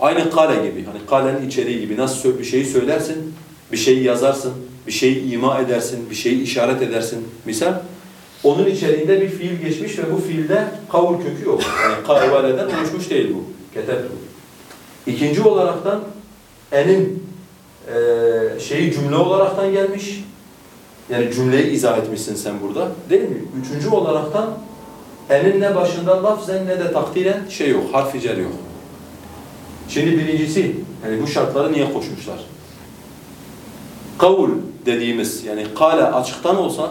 Aynı kale gibi. Hani kalenin içeriği gibi. Nasıl bir şeyi söylersin, bir şeyi yazarsın, bir şeyi ima edersin, bir şeyi işaret edersin. Misal onun içeriğinde bir fiil geçmiş ve bu fiilde kavul kökü yok. Yani kavvaleden oluşmuş değil bu. Ketebtu. İkinci olaraktan enin eee şeyi cümle olaraktan gelmiş. Yani cümleyi izah etmişsin sen burada. Değil mi? Üçüncü olaraktan enin ne başında lafzen ne de takdiren şey yok. Harf cer yok. Şimdi birincisi, yani bu şartları niye koşmuşlar? Kavul dediğimiz, yani kale açıktan olsa,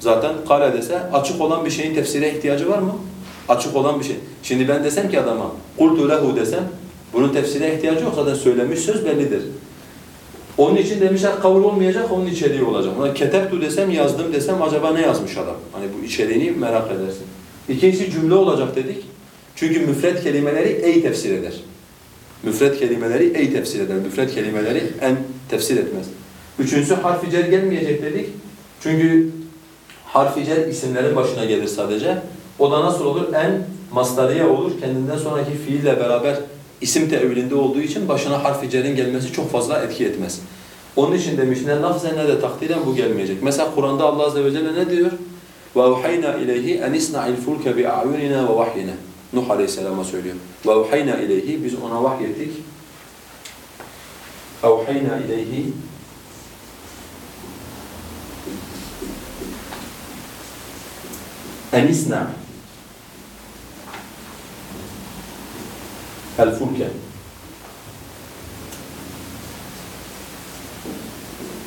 zaten kale dese açık olan bir şeyin tefsire ihtiyacı var mı? Açık olan bir şey. Şimdi ben desem ki adama, kultu lehu desem, bunun tefsire ihtiyacı yok. Zaten söylenmiş söz bellidir. Onun için demişler kavul olmayacak, onun içeriği olacak. Ona ketebtu desem, yazdım desem acaba ne yazmış adam? Hani bu içeriğini merak edersin. İkincisi cümle olacak dedik. Çünkü müfret kelimeleri ey tefsir eder. Müfret kelimeleri ey tefsir eder. Müfret kelimeleri en tefsir etmez. Üçüncüsü harfi gelmeyecek dedik. Çünkü harfi cer isimlerin başına gelir sadece. O da nasıl olur? En mastariye olur. Kendinden sonraki fiille beraber isim tevilinde olduğu için başına harfi cerin gelmesi çok fazla etki etmez. Onun için demiş ne lafzen ne de takdiren bu gelmeyecek. Mesela Kur'an'da Allah Azze ve Celle ne diyor? وَاُوحَيْنَا اِلَيْهِ اَنْ اِسْنَعِ الْفُلْكَ بِاَعْيُنِنَا وَوَحْيِنَا Nuh Aleyhisselam'a söylüyor. وَاُوحَيْنَا اِلَيْهِ Biz ona vahyettik. اَوْحَيْنَا اِلَيْهِ اَنْ اِسْنَعِ الْفُلْكَ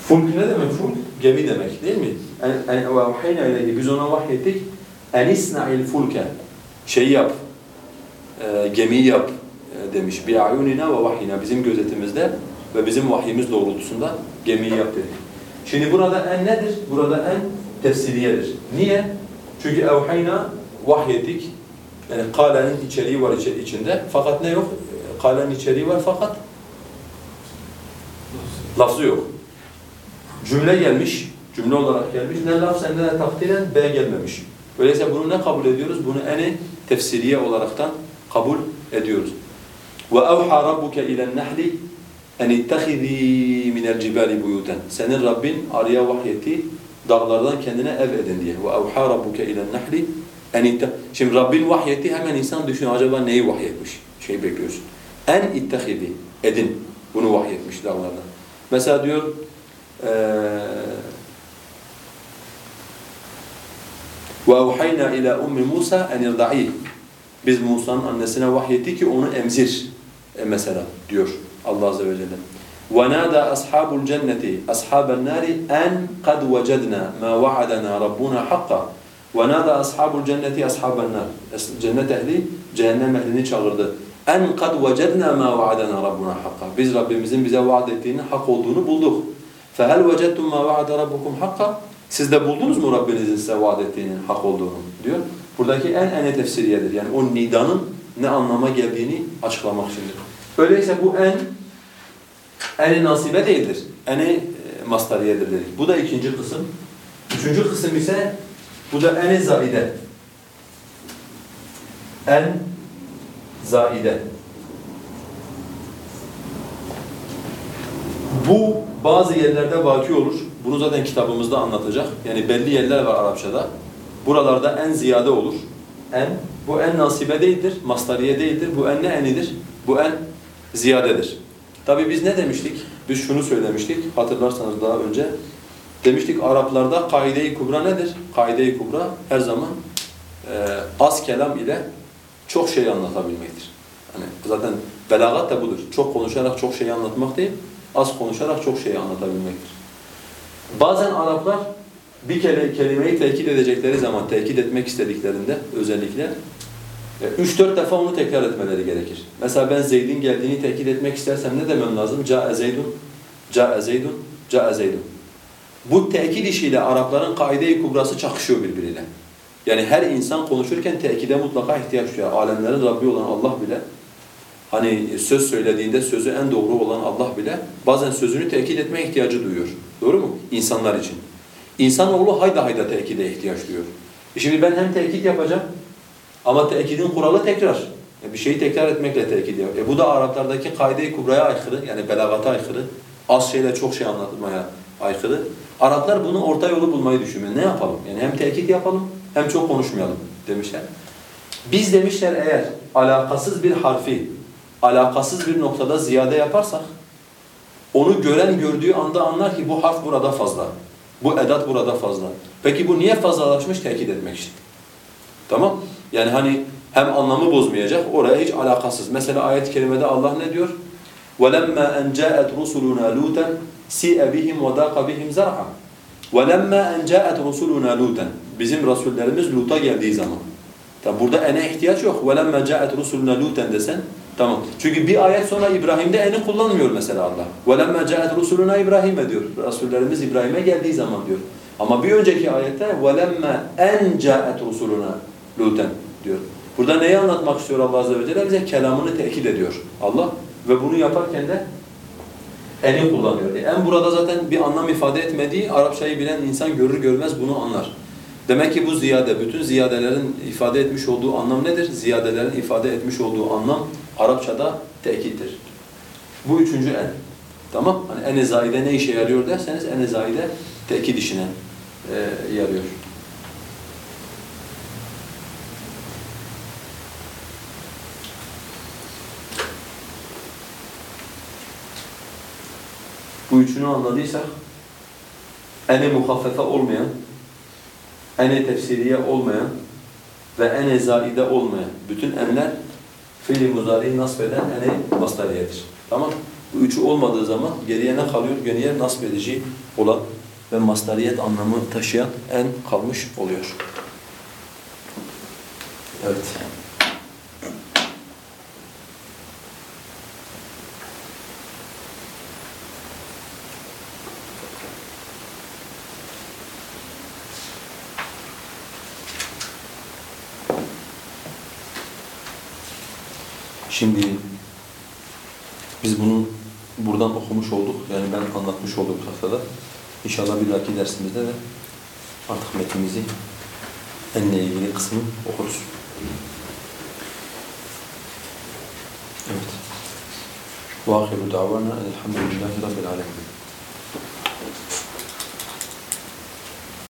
Fulk ne demek fulk? Gemi demek değil mi? En, en, وَاُوحَيْنَا اِلَيْهِ Biz ona vahyettik. اَنْ اِسْنَعِ الْفُلْكَ Şeyi yap, e, gemiyi yap e, demiş. بِعَيُنِنَا وَوَحْيِنَا Bizim gözetimizde ve bizim vahyimiz doğrultusunda gemiyi yap dedi. Şimdi burada en nedir? Burada en tefsiriyedir. Niye? Çünkü evhayna vahyettik. Yani kalenin içeriği var içi- içinde. Fakat ne yok? E, Kalenin içeriği var fakat lafzı yok. Cümle gelmiş, cümle olarak gelmiş. Ne lafzen ne de takdiren B gelmemiş. Öyleyse bunu ne kabul ediyoruz? Bunu eni tefsiriye olaraktan kabul ediyoruz. وَاَوْحَى رَبُّكَ اِلَى النَّحْلِ اَنْ اِتَّخِذ۪ي مِنَ الْجِبَالِ بُيُوتًا Senin Rabbin arıya vahyetti, dağlardan kendine ev edin diye. وَاَوْحَى رَبُّكَ اِلَى النَّحْلِ اَنْ اِتَّ Şimdi Rabbin vahyetti, hemen insan düşünüyor acaba neyi vahyetmiş? Şey bekliyorsun. En ittehidi, edin. Bunu vahyetmiş dağlardan. Mesela diyor, eee وَاَوْحَيْنَا اِلَى اُمِّ مُوسَى اَنْ اِرْضَعِيهِ Biz Musa'nın annesine vahyetti ki onu emzir e mesela diyor Allah Azze ve Celle. وَنَادَى أَصْحَابُ الْجَنَّةِ أَصْحَابَ النَّارِ اَنْ قَدْ وَجَدْنَا مَا وَعَدَنَا رَبُّنَا حَقًّا وَنَادَى أَصْحَابُ الْجَنَّةِ أَصْحَابَ النَّارِ Cennet ehli cehennem ehlini çağırdı. اَنْ قَدْ وَجَدْنَا مَا وَعَدَنَا رَبُّنَا حَقًّا Biz Rabbimizin bize vaat ettiğinin hak olduğunu bulduk. فَهَلْ وَجَدْتُمْ مَا وَعَدَ رَبُّكُمْ حَقًّا Siz de buldunuz mu Rabbinizin size vaat ettiğinin hak olduğunu diyor. Buradaki en ene tefsiriyedir. Yani o nidanın ne anlama geldiğini açıklamak içindir. Öyleyse bu en eni nasibe değildir. Eni e, mastariyedir dedik. Bu da ikinci kısım. Üçüncü kısım ise bu da eni zaide. En zaide. Bu bazı yerlerde vaki olur. Bunu zaten kitabımızda anlatacak. Yani belli yerler var Arapçada. Buralarda en ziyade olur. En, bu en nasibe değildir, mastariye değildir. Bu en ne enidir? Bu en ziyadedir. Tabi biz ne demiştik? Biz şunu söylemiştik, hatırlarsanız daha önce. Demiştik Araplarda kaide-i kubra nedir? Kaide-i kubra her zaman e, az kelam ile çok şey anlatabilmektir. Hani zaten belagat da budur. Çok konuşarak çok şey anlatmak değil, az konuşarak çok şey anlatabilmektir. Bazen Araplar bir kelimeyi tekit edecekleri zaman, tekit etmek istediklerinde özellikle üç dört defa onu tekrar etmeleri gerekir. Mesela ben Zeyd'in geldiğini tekit etmek istersem ne demem lazım? Ca'e Zeydun, Ca'e Zeydun, Ca'e Zeydun. Bu tekit işiyle Arapların kaide-i kubrası çakışıyor birbiriyle. Yani her insan konuşurken tekide mutlaka ihtiyaç duyar. Alemlerin Rabbi olan Allah bile hani söz söylediğinde sözü en doğru olan Allah bile bazen sözünü tekit etmeye ihtiyacı duyuyor. Doğru mu? İnsanlar için. İnsanoğlu hayda hayda tekide ihtiyaç duyuyor. E şimdi ben hem tekit yapacağım ama tekidin kuralı tekrar. E bir şeyi tekrar etmekle tekit ediyor. E bu da Araplardaki kaide-i kubraya aykırı, yani belagata aykırı. Az şeyle çok şey anlatmaya aykırı. Araplar bunu orta yolu bulmayı düşünüyor. Ne yapalım? Yani hem tekit yapalım hem çok konuşmayalım demişler. Biz demişler eğer alakasız bir harfi alakasız bir noktada ziyade yaparsak onu gören gördüğü anda anlar ki bu harf burada fazla. Bu edat burada fazla. Peki bu niye fazlalaşmış? Tekit etmek için. Tamam? Yani hani hem anlamı bozmayacak, oraya hiç alakasız. Mesela ayet-i kerimede Allah ne diyor? وَلَمَّا أَنْ جَاءَتْ رُسُلُنَا لُوتًا سِيءَ بِهِمْ وَدَاقَ بِهِمْ زَرْعًا وَلَمَّا أَنْ جَاءَتْ رُسُلُنَا لُوتًا Bizim Resullerimiz Lut'a geldiği zaman. Tabi burada ene ihtiyaç yok. وَلَمَّا جَاءَتْ رُسُلُنَا لُوتًا desen tamam. Çünkü bir ayet sonra İbrahim'de eni kullanmıyor mesela Allah. وَلَمَّا جَاءَتْ رُسُلُنَا İbrahim'e diyor. Resullerimiz İbrahim'e geldiği zaman diyor. Ama bir önceki ayette وَلَمَّا اَنْ جَاءَتْ رُسُلُنَا لُوتًا diyor. Burada neyi anlatmak istiyor Allah Azze ve Celle? Bize kelamını tekit ediyor Allah. Ve bunu yaparken de eni kullanıyor. E, en burada zaten bir anlam ifade etmediği Arapçayı bilen insan görür görmez bunu anlar. Demek ki bu ziyade, bütün ziyadelerin ifade etmiş olduğu anlam nedir? Ziyadelerin ifade etmiş olduğu anlam Arapçada tekittir. Bu üçüncü en. Tamam? Hani en-i ne işe yarıyor derseniz en-i tekit işine e, yarıyor. Bu üçünü anladıysak ene muhaffefe olmayan, ene tefsiriye olmayan ve ene zaide olmayan bütün enler fiil-i muzari'yi nasp eden ene masdariyedir. Tamam Bu üçü olmadığı zaman geriye ne kalıyor? Geriye nasp edici olan ve masdariyet anlamı taşıyan en kalmış oluyor. Evet. Şimdi biz bunu buradan okumuş olduk. Yani ben anlatmış oldum bu haftada. İnşallah bir dahaki dersimizde de artık metnimizi enle ilgili kısmı okuruz. Evet. وآخر دعوانا الحمد لله رب العالمين